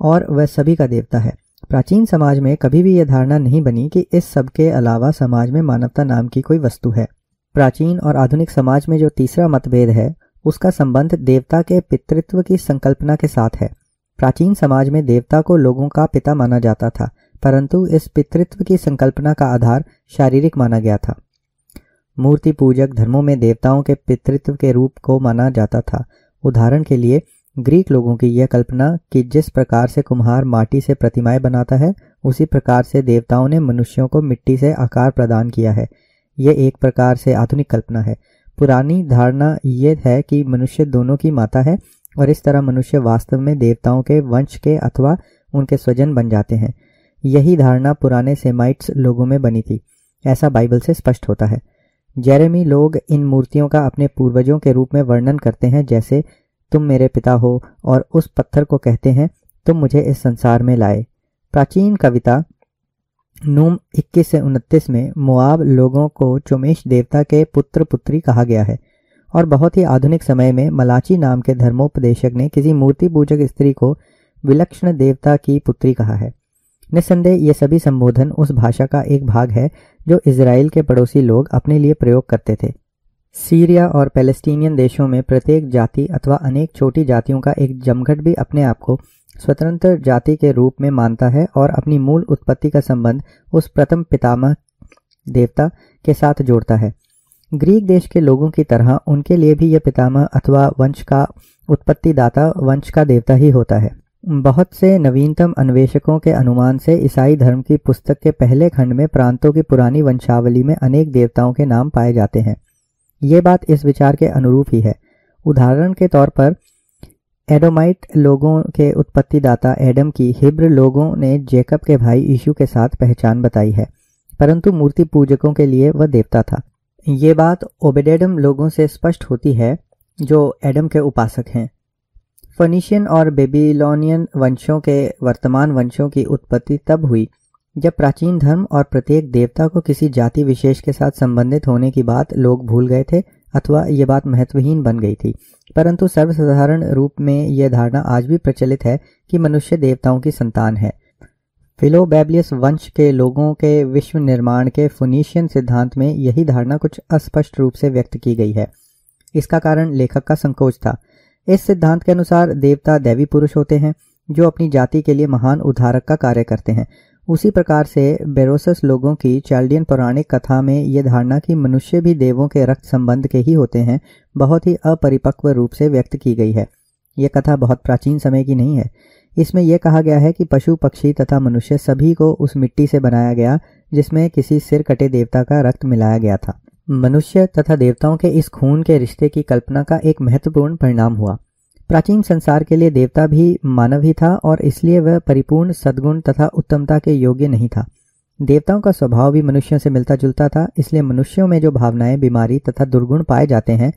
और वह सभी का देवता है। प्राचीन समाज में कभी भी यह धारणा नहीं बनी कि इस सब के अलावा समाज में मानवता नाम की कोई वस्तु है। प्राचीन और आधुनिक समाज में जो तीसरा मतभेद है, उसका संबंध देवता के पितृत्व की संकल्पना के साथ है। प्राचीन समाज में देवता को लोगों का पिता माना जाता था, परंतु इस पितृत्व की संकल्पना का आधार शारीरिक माना गया था। मूर्ति पूजक धर्मों में देवताओं के पितृत्व के रूप को माना जाता था। उदाहरण के लिए, ग्रीक लोगों की यह कल्पना कि जिस प्रकार से कुम्हार माटी से प्रतिमाएँ बनाता है, उसी प्रकार से देवताओं ने मनुष्यों को मिट्टी से आकार प्रदान किया है। यह एक प्रकार से आधुनिक कल्पना है। पुरानी धारणा यह है कि मनुष्य दोनों की माता है और इस तरह मनुष्य वास्तव में देवताओं के वंश के अथवा उनके स्वजन बन जाते हैं। यही धारणा पुराने सेमाइट्स लोगों में बनी थी। ऐसा बाइबल से स्पष्ट होता है। जेरेमी लोग इन मूर्तियों का अपने पूर्वजों के रूप में वर्णन करते हैं, जैसे, तुम मेरे पिता हो, और उस पत्थर को कहते हैं, तुम मुझे इस संसार में लाए। प्राचीन कविता नूम 21 से 29 में मुआब लोगों को चुमेश देवता के पुत्र पुत्री कहा गया है, और बहुत ही आधुनिक समय में मलाची नाम के धर्मोपदेशक ने किसी मूर्ति पूजक स्त्री को विलक्षण देवता की पुत्री कहा है। निस्संदेह ये सभी संबोधन उस भाषा का एक भाग है, जो इसराइल के पड़ोसी लोग अपने लिए प्रयोग करते थे। सीरिया और पैलेस्टीनियन देशों में प्रत्येक जाति अथवा अनेक छोटी जातियों का एक जमघट भी अपने आप को स्वतंत्र जाति के रूप में मानता है और अपनी मूल उत्पत्ति का संबंध उस प्रथम पितामह देवता के साथ जोड़ता है। ग्रीक देश के लोगों की तरह उनके लिए भी यह पितामह अथवा वंश का उत्पत्तिदाता, वंश का देवता ही होता है। बहुत से नवीनतम अन्वेषकों के अनुमान से ईसाई धर्म की पुस्तक के पहले खंड में प्रांतों की पुरानी वंशावली में अनेक देवताओं के नाम पाए जाते हैं। ये बात इस विचार के अनुरूप ही है। उदाहरण के तौर पर, एडोमाइट लोगों के उत्पत्तिदाता एडम की हिब्र लोगों ने जेकब के भाई यीशु के साथ पहचान बताई है, परंतु मूर्ति पूजकों के लिए वह देवता था। ये बात ओबेडेडम लोगों से स्पष्ट होती है, जो एडम के उपासक हैं। फनीशियन और बेबीलोनियन वंशों के, वर्तमान वंशों की उत्पत्ति तब हुई, जब प्राचीन धर्म और प्रत्येक देवता को किसी जाति विशेष के साथ संबंधित होने की बात लोग भूल गए थे अथवा ये बात महत्वहीन बन गई थी। परंतु सर्वसाधारण रूप में यह धारणा आज भी प्रचलित है कि मनुष्य देवताओं की संतान है। फिलोबैबलियस वंश के लोगों के विश्व निर्माण के फुनीशियन सिद्धांत में यही धारणा कुछ अस्पष्ट रूप से व्यक्त की गई है। इसका कारण लेखक का संकोच था। इस सिद्धांत के अनुसार देवता दैवी पुरुष होते हैं, जो अपनी जाति के लिए महान उद्धारक का कार्य करते हैं। उसी प्रकार से बेरोसस लोगों की चाल्डियन पौराणिक कथा में यह धारणा कि मनुष्य भी देवों के रक्त संबंध के ही होते हैं, बहुत ही अपरिपक्व रूप से व्यक्त की गई है। यह कथा बहुत प्राचीन समय की नहीं है। इसमें यह कहा गया है कि पशु, पक्षी तथा मनुष्य सभी को उस मिट्टी से बनाया गया, जिसमें किसी सिर कटे देवता का रक्त मिलाया गया था। मनुष्य तथा देवताओं के इस खून के रिश्ते की कल्पना का एक महत्वपूर्ण परिणाम हुआ। प्राचीन संसार के लिए देवता भी मानव ही था और इसलिए वह परिपूर्ण सद्गुण तथा उत्तमता के योग्य नहीं था। देवताओं का स्वभाव भी मनुष्यों से मिलता जुलता था, इसलिए मनुष्यों में जो भावनाएँ, बीमारी तथा दुर्गुण पाए जाते हैं,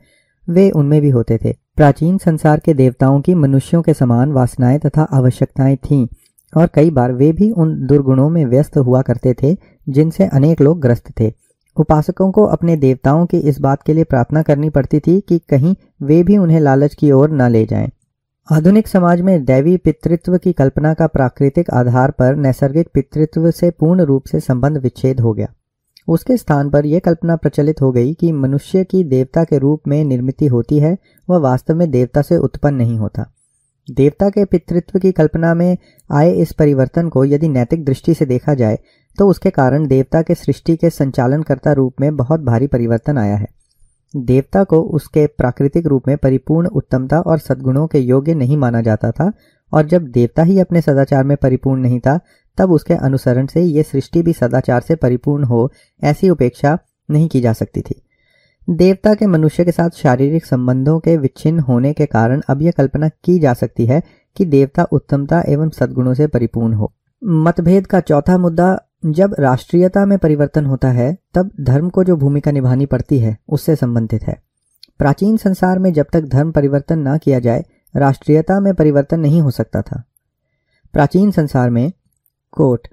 वे उनमें भी होते थे। प्राचीन संसार के देवताओं की मनुष्यों के समान वासनाएँ तथा आवश्यकताएँ थीं और कई बार वे भी उन दुर्गुणों में व्यस्त हुआ करते थे, जिनसे अनेक लोग ग्रस्त थे। उपासकों को अपने देवताओं की इस बात के लिए प्रार्थना करनी पड़ती थी कि कहीं वे भी उन्हें लालच की ओर न ले जाएँ। आधुनिक समाज में दैवी पितृत्व की कल्पना का प्राकृतिक आधार पर नैसर्गिक पितृत्व से पूर्ण रूप से संबंध विच्छेद हो गया उसके स्थान पर यह कल्पना प्रचलित हो गई कि मनुष्य की देवता के रूप में निर्मित होती है, वह वास्तव में देवता से उत्पन्न नहीं होता देवता के पितृत्व की कल्पना में आए इस परिवर्तन को यदि नैतिक दृष्टि से देखा जाए तो उसके कारण देवता के सृष्टि के संचालनकर्ता रूप में बहुत भारी परिवर्तन आया है। देवता को उसके प्राकृतिक रूप में परिपूर्ण उत्तमता और सद्गुणों के योग्य नहीं माना जाता था, और जब देवता ही अपने सदाचार में परिपूर्ण नहीं था, तब उसके अनुसरण से ये सृष्टि भी सदाचार से परिपूर्ण हो, ऐसी उपेक्षा नहीं की जा सकती थी। देवता के मनुष्य के साथ शारीरिक संबंधों के विच्छिन्न होने के कारण अब यह कल्पना की जा सकती है कि देवता उत्तमता एवं सद्गुणों से परिपूर्ण हो। मतभेद का चौथा मुद्दा जब राष्ट्रीयता में परिवर्तन होता है, तब धर्म को जो भूमिका निभानी पड़ती है, उससे संबंधित है। प्राचीन संसार में जब तक धर्म परिवर्तन न किया जाए, राष्ट्रीयता में परिवर्तन नहीं हो सकता था। प्राचीन संसार में कोट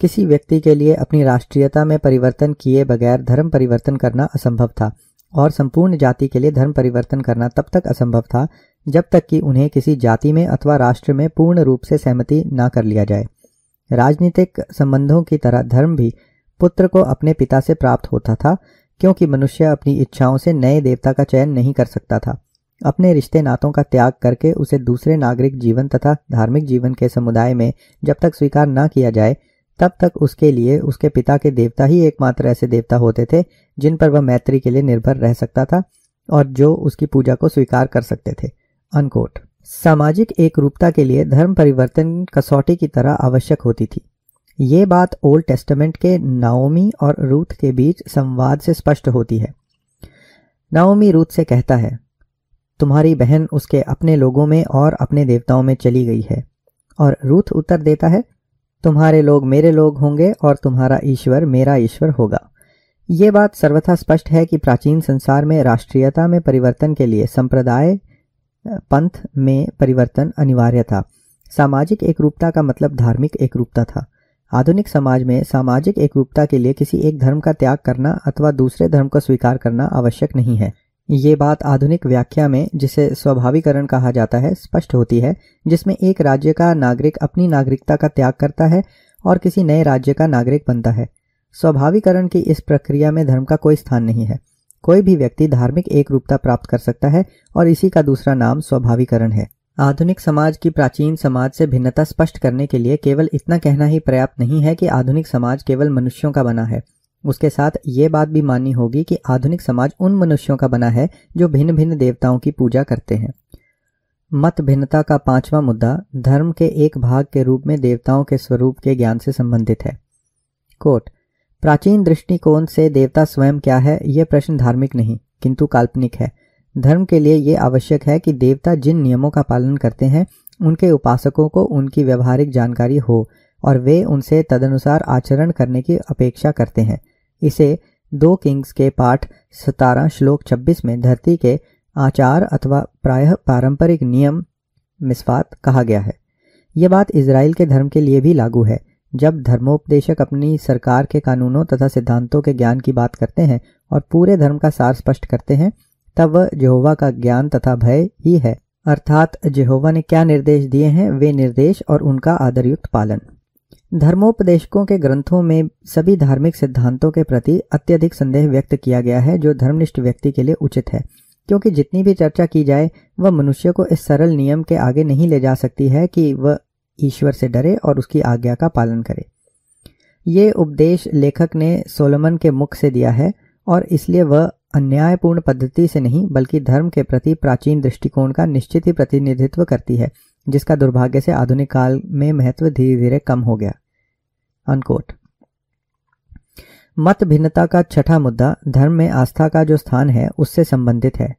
किसी व्यक्ति के लिए अपनी राष्ट्रीयता में परिवर्तन किए बगैर धर्म परिवर्तन करना असंभव था, और संपूर्ण जाति के लिए धर्म परिवर्तन करना तब तक असंभव था, जब तक कि उन्हें किसी जाति में अथवा राष्ट्र में पूर्ण रूप से सहमति न कर लिया जाए। राजनीतिक संबंधों की तरह धर्म भी पुत्र को अपने पिता से प्राप्त होता था, क्योंकि मनुष्य अपनी इच्छाओं से नए देवता का चयन नहीं कर सकता था। अपने रिश्ते नातों का त्याग करके उसे दूसरे नागरिक जीवन तथा धार्मिक जीवन के समुदाय में जब तक स्वीकार न किया जाए, तब तक उसके लिए उसके पिता के देवता ही एकमात्र ऐसे देवता होते थे, जिन पर वह मैत्री के लिए निर्भर रह सकता था और जो उसकी पूजा को स्वीकार कर सकते थे। अनकोट सामाजिक एक रूपता के लिए धर्म परिवर्तन कसौटी की तरह आवश्यक होती थी। ये बात ओल्ड टेस्टामेंट के नाओमी और रूथ के बीच संवाद से स्पष्ट होती है। नाओमी रूथ से कहता है, तुम्हारी बहन उसके अपने लोगों में और अपने देवताओं में चली गई है। और रूथ उत्तर देता है, तुम्हारे लोग मेरे लोग होंगे और तुम्हारा ईश्वर मेरा ईश्वर होगा। ये बात सर्वथा स्पष्ट है कि प्राचीन संसार में राष्ट्रीयता में परिवर्तन के लिए संप्रदाय पंथ में परिवर्तन अनिवार्य था। सामाजिक एकरूपता का मतलब धार्मिक एकरूपता था। आधुनिक समाज में सामाजिक एकरूपता के लिए किसी एक धर्म का त्याग करना अथवा दूसरे धर्म को स्वीकार करना आवश्यक नहीं है। ये बात आधुनिक व्याख्या में, जिसे स्वाभाविकरण कहा जाता है, स्पष्ट होती है, जिसमें एक राज्य का नागरिक अपनी नागरिकता का त्याग करता है और किसी नए राज्य का नागरिक बनता है। स्वाभाविकरण की इस प्रक्रिया में धर्म का कोई स्थान नहीं है। कोई भी व्यक्ति धार्मिक एक रूपता प्राप्त कर सकता है और इसी का दूसरा नाम स्वाभाविकरण है। आधुनिक समाज की प्राचीन समाज से भिन्नता स्पष्ट करने के लिए केवल इतना कहना ही पर्याप्त नहीं है कि आधुनिक समाज केवल मनुष्यों का बना है। उसके साथ ये बात भी माननी होगी कि आधुनिक समाज उन मनुष्यों का बना है जो भिन्न भिन्न देवताओं की पूजा करते हैं। मत भिन्नता का पांचवा मुद्दा, धर्म के एक भाग के रूप में देवताओं के स्वरूप के ज्ञान से संबंधित है। कोट प्राचीन दृष्टिकोण से देवता स्वयं क्या है, यह प्रश्न धार्मिक नहीं, किंतु काल्पनिक है। धर्म के लिए यह आवश्यक है कि देवता जिन नियमों का पालन करते हैं, उनके उपासकों को उनकी व्यवहारिक जानकारी हो, और वे उनसे तदनुसार आचरण करने की अपेक्षा करते हैं। इसे दो किंग्स के पाठ सतारह श्लोक 26 में धरती के आचार अथवा प्रायः पारंपरिक नियम मिसवात कहा गया है। यह बात इसराइल के धर्म के लिए भी लागू है। जब धर्मोपदेशक अपनी सरकार के कानूनों तथा सिद्धांतों के ज्ञान की बात करते हैं और पूरे धर्म का सार स्पष्ट करते हैं, तब वह जेहोवा का ज्ञान तथा भय ही है। अर्थात जेहोवा ने क्या निर्देश दिए हैं? वे निर्देश और उनका आदरयुक्त पालन। धर्मोपदेशकों के ग्रंथों में सभी धार्मिक सिद्धांतों के प्रति अत्यधिक संदेह व्यक्त किया गया है, जो धर्मनिष्ठ व्यक्ति के लिए उचित है। क्योंकि जितनी भी चर्चा की जाए, वह मनुष्य को इस सरल नियम के आगे नहीं ले जा सकती है कि वह ईश्वर से डरे और उसकी आज्ञा का पालन करे। ये उपदेश लेखक ने सोलमन के मुख से दिया है और इसलिए वह अन्यायपूर्ण पद्धति से नहीं, बल्कि धर्म के प्रति प्राचीन दृष्टिकोण का निश्चित ही प्रतिनिधित्व करती है, जिसका दुर्भाग्य से आधुनिक काल में महत्व धीरे धीरे कम हो गया। अनकोट मत भिन्नता का छठा मुद्दा, धर्म में आस्था का जो स्थान है, उससे संबंधित है।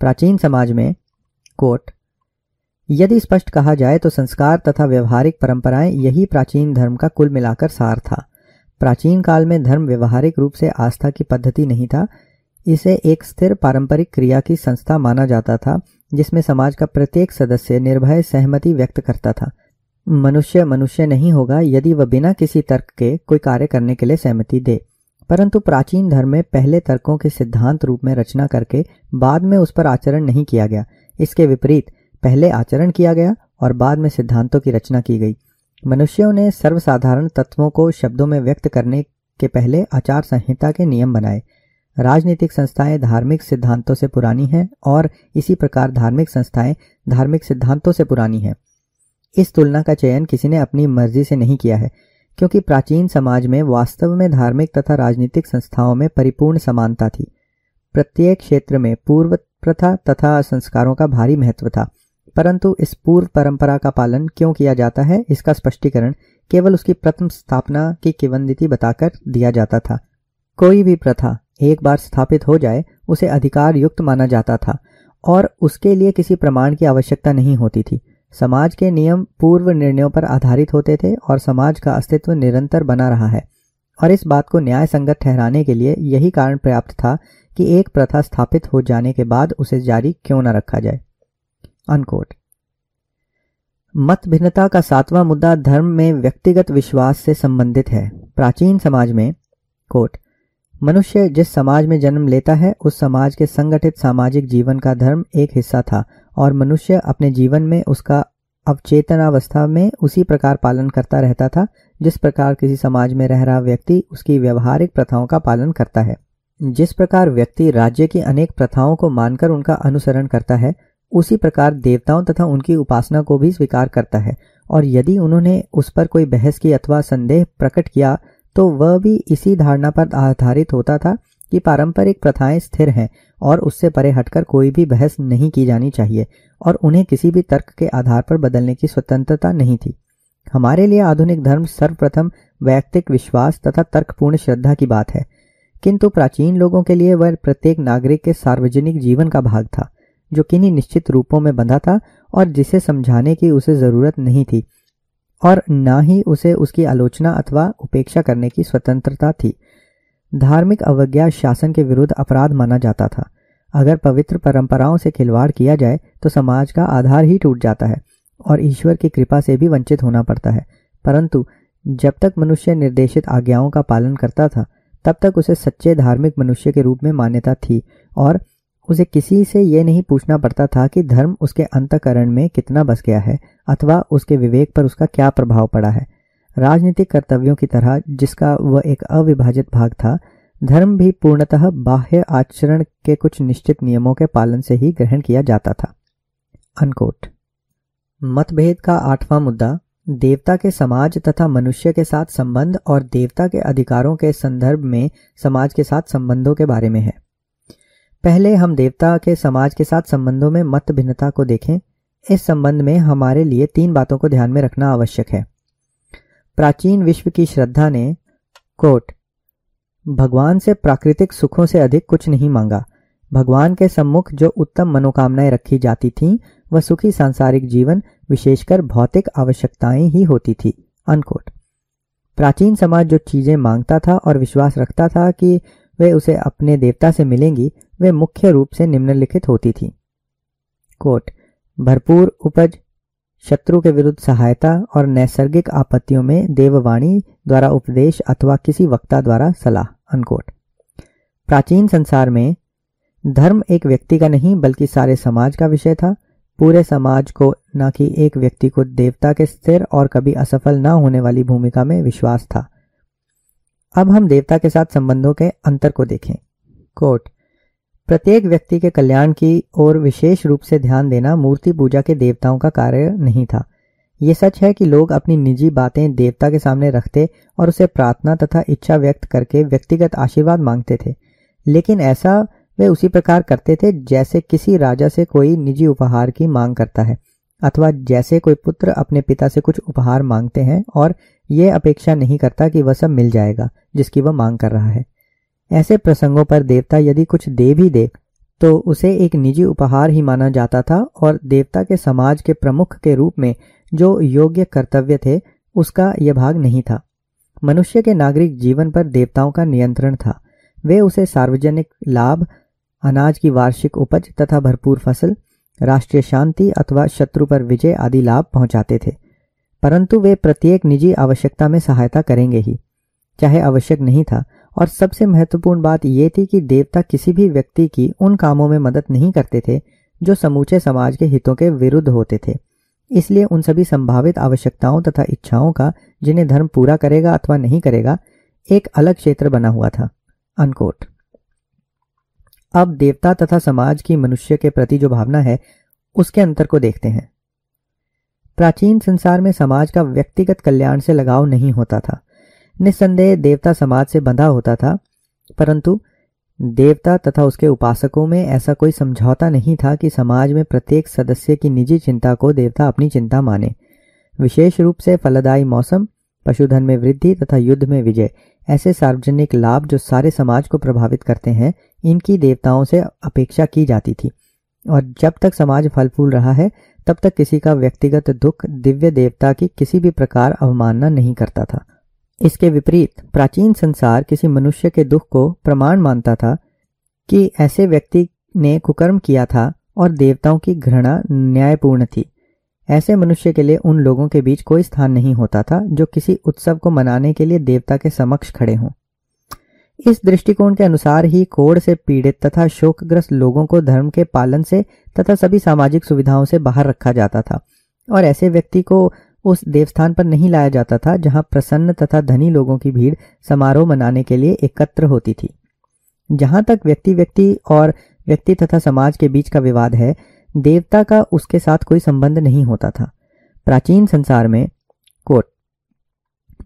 प्राचीन समाज में कोट यदि स्पष्ट कहा जाए तो संस्कार तथा व्यवहारिक परंपराएँ यही प्राचीन धर्म का कुल मिलाकर सार था। प्राचीन काल में धर्म व्यवहारिक रूप से आस्था की पद्धति नहीं था। इसे एक स्थिर पारंपरिक क्रिया की संस्था माना जाता था, जिसमें समाज का प्रत्येक सदस्य निर्भय, सहमति व्यक्त करता था। मनुष्य मनुष्य नहीं होगा यदि वह बिना किसी तर्क के कोई कार्य करने के लिए सहमति दे। परंतु प्राचीन धर्म में पहले तर्कों के सिद्धांत रूप में रचना करके बाद में उस पर आचरण नहीं किया गया। इसके विपरीत पहले आचरण किया गया और बाद में सिद्धांतों की रचना की गई। मनुष्यों ने सर्वसाधारण तत्वों को शब्दों में व्यक्त करने के पहले आचार संहिता के नियम बनाए। राजनीतिक संस्थाएँ धार्मिक सिद्धांतों से पुरानी हैं और इसी प्रकार धार्मिक संस्थाएँ धार्मिक सिद्धांतों से पुरानी हैं। इस तुलना का चयन किसी ने अपनी मर्ज़ी से नहीं किया है, क्योंकि प्राचीन समाज में वास्तव में धार्मिक तथा राजनीतिक संस्थाओं में परिपूर्ण समानता थी। प्रत्येक क्षेत्र में पूर्व प्रथा तथा संस्कारों का भारी महत्व था। परंतु इस पूर्व परंपरा का पालन क्यों किया जाता है, इसका स्पष्टीकरण केवल उसकी प्रथम स्थापना की किवंदिति बताकर दिया जाता था। कोई भी प्रथा एक बार स्थापित हो जाए, उसे अधिकार युक्त माना जाता था, और उसके लिए किसी प्रमाण की आवश्यकता नहीं होती थी। समाज के नियम पूर्व निर्णयों पर आधारित होते थे, और समाज का अस्तित्व निरंतर बना रहा है। और इस बात को न्याय संगत ठहराने के लिए यही कारण पर्याप्त था कि एक प्रथा स्थापित हो जाने के बाद उसे जारी क्यों न रखा जाए। अनकोट मत भिन्नता का सातवां मुद्दा धर्म में व्यक्तिगत विश्वास से संबंधित है। प्राचीन समाज में कोट मनुष्य जिस समाज में जन्म लेता है, उस समाज के संगठित सामाजिक जीवन का धर्म एक हिस्सा था और मनुष्य अपने जीवन में उसका अवचेतनावस्था में उसी प्रकार पालन करता रहता था, जिस प्रकार किसी समाज में रह रहा व्यक्ति उसकी व्यवहारिक प्रथाओं का पालन करता है। जिस प्रकार व्यक्ति राज्य की अनेक प्रथाओं को मानकर उनका अनुसरण करता है उसी प्रकार देवताओं तथा उनकी उपासना को भी स्वीकार करता है। और यदि उन्होंने उस पर कोई बहस की अथवा संदेह प्रकट किया तो वह भी इसी धारणा पर आधारित होता था कि पारंपरिक प्रथाएँ स्थिर हैं और उससे परे हटकर कोई भी बहस नहीं की जानी चाहिए और उन्हें किसी भी तर्क के आधार पर बदलने की स्वतंत्रता नहीं थी। हमारे लिए आधुनिक धर्म सर्वप्रथम वैयक्तिक विश्वास तथा तर्कपूर्ण श्रद्धा की बात है, किंतु प्राचीन लोगों के लिए वह प्रत्येक नागरिक के सार्वजनिक जीवन का भाग था। जो किन्हीं निश्चित रूपों में बंधा था और जिसे समझाने की उसे ज़रूरत नहीं थी, और न ही उसे उसकी आलोचना अथवा उपेक्षा करने की स्वतंत्रता थी। धार्मिक अवज्ञा शासन के विरुद्ध अपराध माना जाता था। अगर पवित्र परंपराओं से खिलवाड़ किया जाए तो समाज का आधार ही टूट जाता है, और ईश्वर की कृपा से भी वंचित होना पड़ता है। परंतु, जब तक मनुष्य निर्देशित आज्ञाओं का पालन करता था, तब तक उसे सच्चे धार्मिक मनुष्य के रूप में मान्यता थी, और उसे किसी से यह नहीं पूछना पड़ता था कि धर्म उसके अंतकरण में कितना बस गया है, अथवा उसके विवेक पर उसका क्या प्रभाव पड़ा है। राजनीतिक कर्तव्यों की तरह, जिसका वह एक अविभाजित भाग था, धर्म भी पूर्णतः बाह्य आचरण के कुछ निश्चित नियमों के पालन से ही ग्रहण किया जाता था। अनकोट। मतभेद का आठवां मुद्दा, देवता के समाज तथा मनुष्य के साथ संबंध और देवता के अधिकारों के संदर्भ में समाज के साथ संबंधों के बारे में है। पहले हम देवता के समाज के साथ संबंधों में मत भिन्नता को देखें। इस संबंध में हमारे लिए तीन बातों को ध्यान में रखना आवश्यक है। प्राचीन विश्व की श्रद्धा ने कोट, भगवान से प्राकृतिक सुखों से अधिक कुछ नहीं मांगा। भगवान के सम्मुख जो उत्तम मनोकामनाएँ रखी जाती थीं, वह सुखी सांसारिक जीवन, विशेषकर भौतिक आवश्यकताएँ ही होती थी। अनकोट। प्राचीन समाज जो चीज़ें माँगता था और विश्वास रखता था कि वे उसे अपने देवता से मिलेंगी, वे मुख्य रूप से निम्नलिखित होती थी। कोट भरपूर उपज, शत्रु के विरुद्ध सहायता और नैसर्गिक आपत्तियों में देववाणी द्वारा उपदेश अथवा किसी वक्ता द्वारा सलाह अनकोट प्राचीन संसार में धर्म एक व्यक्ति का नहीं, बल्कि सारे समाज का विषय था। पूरे समाज को न कि एक व्यक्ति को देवता के स्थिर और कभी असफल न होने वाली भूमिका में विश्वास था। अब हम देवता के साथ संबंधों के अंतर को देखें। कोट प्रत्येक व्यक्ति के कल्याण की ओर विशेष रूप से ध्यान देना मूर्ति पूजा के देवताओं का कार्य नहीं था। ये सच है कि लोग अपनी निजी बातें देवता के सामने रखते और उसे प्रार्थना तथा इच्छा व्यक्त करके व्यक्तिगत आशीर्वाद मांगते थे। लेकिन ऐसा वे उसी प्रकार करते थे जैसे किसी राजा से कोई निजी उपहार की मांग करता है। अथवा जैसे कोई पुत्र अपने पिता से कुछ उपहार मांगते हैं और ये अपेक्षा नहीं करता कि वह सब मिल जाएगा, जिसकी वह मांग कर रहा है। ऐसे प्रसंगों पर देवता यदि कुछ दे भी दे तो उसे एक निजी उपहार ही माना जाता था और देवता के समाज के प्रमुख के रूप में जो योग्य कर्तव्य थे, उसका यह भाग नहीं था। मनुष्य के नागरिक जीवन पर देवताओं का नियंत्रण था। वे उसे सार्वजनिक लाभ, अनाज की वार्षिक उपज तथा भरपूर फ़सल राष्ट्रीय शांति अथवा शत्रु पर विजय आदि लाभ पहुंचाते थे। परंतु वे प्रत्येक निजी आवश्यकता में सहायता करेंगे ही, चाहे आवश्यक नहीं था। और सबसे महत्वपूर्ण बात यह थी कि देवता किसी भी व्यक्ति की उन कामों में मदद नहीं करते थे, जो समूचे समाज के हितों के विरुद्ध होते थे। इसलिए उन सभी संभावित आवश्यकताओं तथा इच्छाओं का, जिन्हें धर्म पूरा करेगा अथवा नहीं करेगा, एक अलग क्षेत्र बना हुआ था। अनकोट अब देवता तथा समाज की मनुष्य के प्रति जो भावना है, उसके अंतर को देखते हैं। प्राचीन संसार में समाज का व्यक्तिगत कल्याण से लगाव नहीं होता था। निस्संदेह देवता समाज से बंधा होता था, परंतु देवता तथा उसके उपासकों में ऐसा कोई समझौता नहीं था कि समाज में प्रत्येक सदस्य की निजी चिंता को देवता अपनी चिंता माने। विशेष रूप से फलदायी मौसम, पशुधन में वृद्धि तथा युद्ध में विजय, ऐसे सार्वजनिक लाभ जो सारे समाज को प्रभावित करते हैं इनकी देवताओं से अपेक्षा की जाती थी। और जब तक समाज फल फूल रहा है, तब तक किसी का व्यक्तिगत दुख दिव्य देवता की किसी भी प्रकार अवमानना नहीं करता था। इसके विपरीत, प्राचीन संसार किसी मनुष्य के दुख को प्रमाण मानता था कि ऐसे व्यक्ति ने कुकर्म किया था और देवताओं की घृणा न्यायपूर्ण थी। ऐसे मनुष्य के लिए उन लोगों के बीच कोई स्थान नहीं होता था जो किसी उत्सव को मनाने के लिए देवता के समक्ष खड़े हों। इस दृष्टिकोण के अनुसार ही कोड़ से पीड़ित तथा शोकग्रस्त लोगों को धर्म के पालन से तथा सभी सामाजिक सुविधाओं से बाहर रखा जाता था। और ऐसे व्यक्ति को उस देवस्थान पर नहीं लाया जाता था, जहाँ प्रसन्न तथा धनी लोगों की भीड़ समारोह मनाने के लिए एकत्र होती थी। जहाँ तक व्यक्ति व्यक्ति और व्यक्ति तथा समाज के बीच का विवाद है, देवता का उसके साथ कोई संबंध नहीं होता था। प्राचीन संसार में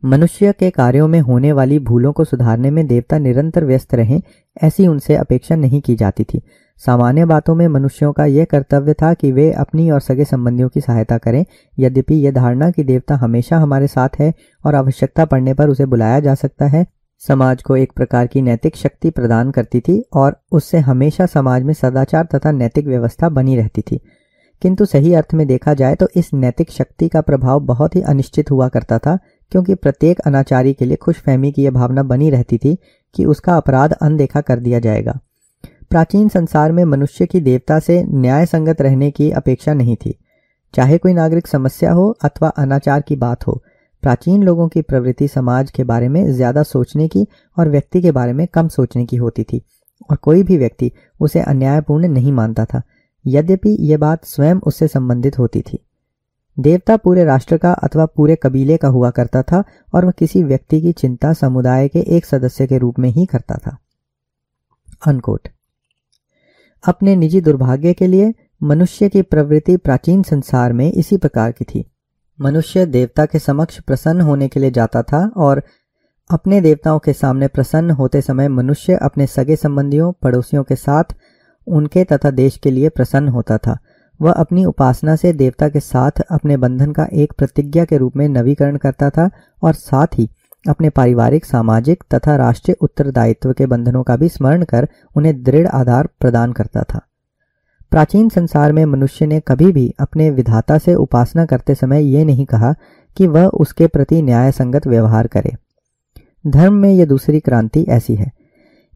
मनुष्य के कार्यों में होने वाली भूलों को सुधारने में देवता निरंतर व्यस्त रहें, ऐसी उनसे अपेक्षा नहीं की जाती थी। सामान्य बातों में मनुष्यों का यह कर्तव्य था कि वे अपनी और सगे संबंधियों की सहायता करें। यद्यपि यह धारणा कि देवता हमेशा हमारे साथ है और आवश्यकता पड़ने पर उसे बुलाया जा सकता है, समाज को एक प्रकार की नैतिक शक्ति प्रदान करती थी और उससे हमेशा समाज में सदाचार तथा नैतिक व्यवस्था बनी रहती थी। किंतु सही अर्थ में देखा जाए तो इस नैतिक शक्ति का प्रभाव बहुत ही अनिश्चित हुआ करता था। क्योंकि प्रत्येक अनाचारी के लिए खुशफहमी की यह भावना बनी रहती थी कि उसका अपराध अनदेखा कर दिया जाएगा। प्राचीन संसार में मनुष्य की देवता से न्याय संगत रहने की अपेक्षा नहीं थी। चाहे कोई नागरिक समस्या हो अथवा अनाचार की बात हो, प्राचीन लोगों की प्रवृत्ति समाज के बारे में ज़्यादा सोचने की और व्यक्ति के बारे में कम सोचने की होती थी, और कोई भी व्यक्ति उसे अन्यायपूर्ण नहीं मानता था। यद्यपि यह बात स्वयं उससे संबंधित होती थी। देवता पूरे राष्ट्र का अथवा पूरे कबीले का हुआ करता था और वह किसी व्यक्ति की चिंता समुदाय के एक सदस्य के रूप में ही करता था। अनकोट अपने निजी दुर्भाग्य के लिए मनुष्य की प्रवृत्ति प्राचीन संसार में इसी प्रकार की थी। मनुष्य देवता के समक्ष प्रसन्न होने के लिए जाता था और अपने देवताओं के सामने प्रसन्न होते समय मनुष्य अपने सगे संबंधियों, पड़ोसियों के साथ, उनके तथा देश के लिए प्रसन्न होता था। वह अपनी उपासना से देवता के साथ अपने बंधन का एक प्रतिज्ञा के रूप में नवीकरण करता था और साथ ही अपने पारिवारिक, सामाजिक तथा राष्ट्रीय उत्तरदायित्व के बंधनों का भी स्मरण कर उन्हें दृढ़ आधार प्रदान करता था। प्राचीन संसार में मनुष्य ने कभी भी अपने विधाता से उपासना करते समय यह नहीं कहा कि वह उसके प्रति न्याय संगत व्यवहार करे। धर्म में यह दूसरी क्रांति ऐसी है।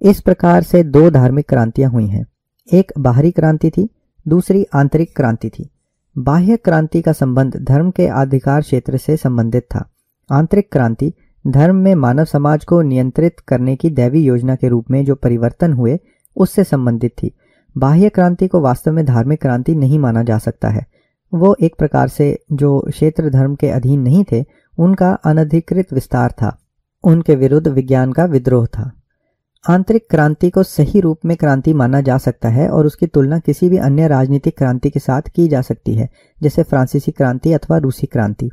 इस प्रकार से दो धार्मिक क्रांतियाँ हुई हैं। एक बाहरी क्रांति थी दूसरी आंतरिक क्रांति थी। बाह्य क्रांति का संबंध धर्म के अधिकार क्षेत्र से संबंधित था। आंतरिक क्रांति, धर्म में मानव समाज को नियंत्रित करने की दैवी योजना के रूप में जो परिवर्तन हुए, उससे संबंधित थी। बाह्य क्रांति को वास्तव में धार्मिक क्रांति नहीं माना जा सकता है। वो एक प्रकार से जो क्षेत्र धर्म के अधीन नहीं थे, उनका अनधिकृत विस्तार था। उनके विरुद्ध विज्ञान का विद्रोह था। आंतरिक क्रांति को सही रूप में क्रांति माना जा सकता है और उसकी तुलना किसी भी अन्य राजनीतिक क्रांति के साथ की जा सकती है, जैसे फ्रांसीसी क्रांति अथवा रूसी क्रांति।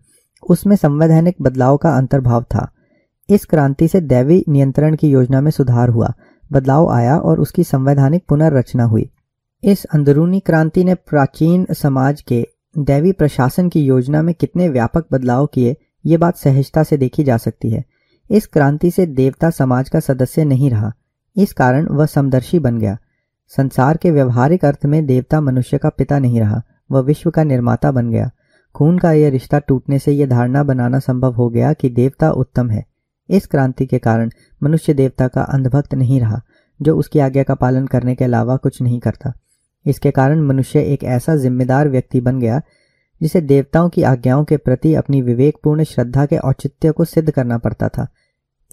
उसमें संवैधानिक बदलाव का अंतर्भाव था। इस क्रांति से दैवी नियंत्रण की योजना में सुधार हुआ, बदलाव आया और उसकी संवैधानिक पुनर्रचना हुई। इस अंदरूनी क्रांति ने प्राचीन समाज के दैवी प्रशासन की योजना में कितने व्यापक बदलाव किए, ये बात सहजता से देखी जा सकती है। इस क्रांति से देवता समाज का सदस्य नहीं रहा। इस कारण वह समदर्शी बन गया। संसार के व्यवहारिक अर्थ में देवता मनुष्य का पिता नहीं रहा, वह विश्व का निर्माता बन गया। खून का यह रिश्ता टूटने से यह धारणा बनाना संभव हो गया कि देवता उत्तम है। इस क्रांति के कारण मनुष्य देवता का अंधभक्त नहीं रहा, जो उसकी आज्ञा का पालन करने के अलावा कुछ नहीं करता। इसके कारण मनुष्य एक ऐसा जिम्मेदार व्यक्ति बन गया, जिसे देवताओं की आज्ञाओं के प्रति अपनी विवेकपूर्ण श्रद्धा के औचित्य को सिद्ध करना पड़ता था।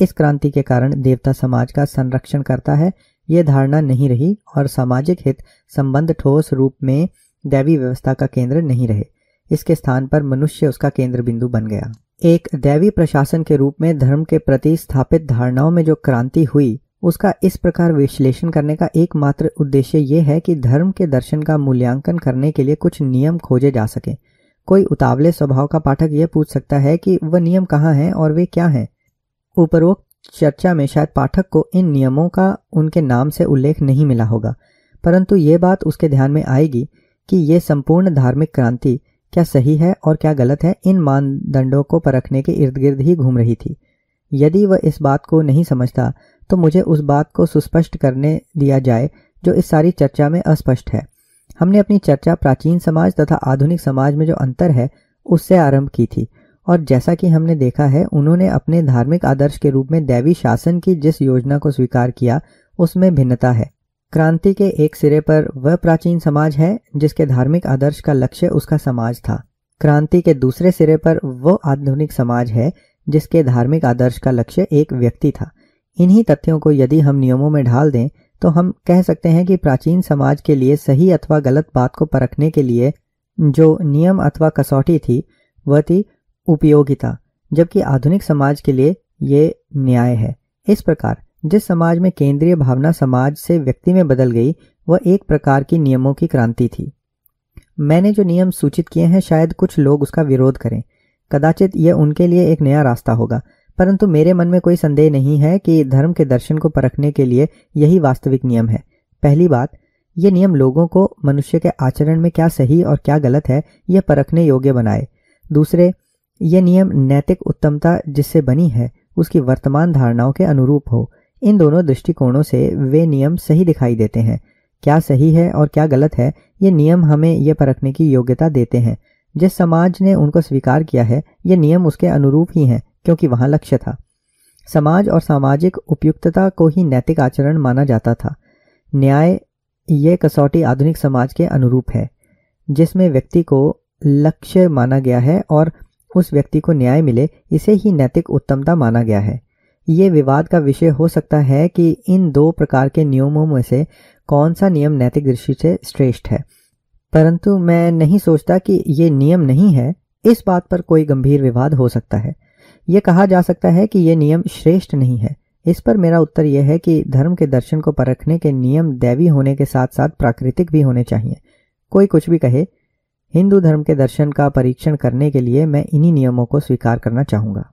इस क्रांति के कारण देवता समाज का संरक्षण करता है। ये धारणा नहीं रही और सामाजिक हित संबंध ठोस रूप में दैवी व्यवस्था का केंद्र नहीं रहे। इसके स्थान पर मनुष्य उसका केंद्र बिंदु बन गया। एक दैवी प्रशासन के रूप में धर्म के प्रति स्थापित धारणाओं में जो क्रांति हुई, उसका इस प्रकार विश्लेषण करने का एकमात्र उद्देश्य ये है कि धर्म के दर्शन का मूल्यांकन करने के लिए कुछ नियम खोजे जा सके। कोई उतावले स्वभाव का पाठक यह पूछ सकता है कि वह नियम कहाँ हैं और वे क्या हैं? उपरोक्त चर्चा में शायद पाठक को इन नियमों का उनके नाम से उल्लेख नहीं मिला होगा। परंतु ये बात उसके ध्यान में आएगी कि ये संपूर्ण धार्मिक क्रांति क्या सही है और क्या गलत है, इन मानदंडों को परखने के इर्द गिर्द ही घूम रही थी। यदि वह इस बात को नहीं समझता तो मुझे उस बात को सुस्पष्ट करने दिया जाए, जो इस सारी चर्चा में अस्पष्ट है। हमने अपनी चर्चा प्राचीन समाज तथा आधुनिक समाज में जो अंतर है, उससे आरंभ की थी। और जैसा कि हमने देखा है, उन्होंने अपने धार्मिक आदर्श के रूप में दैवी शासन की जिस योजना को स्वीकार किया, उसमें भिन्नता है। क्रांति के एक सिरे पर वह प्राचीन समाज है, जिसके धार्मिक आदर्श का लक्ष्य उसका समाज था। क्रांति के दूसरे सिरे पर वह आधुनिक समाज है, जिसके धार्मिक आदर्श का लक्ष्य एक व्यक्ति था। इन्हीं तथ्यों को यदि हम नियमों में ढाल दें तो हम कह सकते हैं कि प्राचीन समाज के लिए सही अथवा गलत बात को परखने के लिए जो नियम अथवा कसौटी थी, वह थी उपयोगिता, जबकि आधुनिक समाज के लिए ये न्याय है। इस प्रकार, जिस समाज में केंद्रीय भावना समाज से व्यक्ति में बदल गई, वह एक प्रकार की नियमों की क्रांति थी। मैंने जो नियम सूचित किए हैं, शायद कुछ लोग उसका विरोध करें। कदाचित यह उनके लिए एक नया रास्ता होगा, परंतु मेरे मन में कोई संदेह नहीं है कि धर्म के दर्शन को परखने के लिए यही वास्तविक नियम है। पहली बात, ये नियम लोगों को मनुष्य के आचरण में क्या सही और क्या गलत है, यह परखने योग्य बनाए। दूसरे ये नियम नैतिक उत्तमता जिससे बनी है, उसकी वर्तमान धारणाओं के अनुरूप हो। इन दोनों दृष्टिकोणों से वे नियम सही दिखाई देते हैं। क्या सही है और क्या गलत है, ये नियम हमें यह परखने की योग्यता देते हैं। जिस समाज ने उनको स्वीकार किया है, ये नियम उसके अनुरूप ही हैं, क्योंकि वहाँ लक्ष्य था। समाज और सामाजिक उपयुक्तता को ही नैतिक आचरण माना जाता था। न्याय, ये कसौटी आधुनिक समाज के अनुरूप है, जिसमें व्यक्ति को लक्ष्य माना गया है और उस व्यक्ति को न्याय मिले, इसे ही नैतिक उत्तमता माना गया है। ये विवाद का विषय हो सकता है कि इन दो प्रकार के नियमों में से कौन सा नियम नैतिक दृष्टि से श्रेष्ठ है। परंतु मैं नहीं सोचता कि ये नियम नहीं है। इस बात पर कोई गंभीर विवाद हो सकता है। ये कहा जा सकता है कि ये नियम श्रेष्ठ नहीं है। इस पर मेरा उत्तर यह है कि धर्म के दर्शन को परखने के नियम दैवी होने के साथ साथ प्राकृतिक भी होने चाहिए। कोई कुछ भी कहे हिंदू धर्म के दर्शन का परीक्षण करने के लिए मैं इन्हीं नियमों को स्वीकार करना चाहूँगा।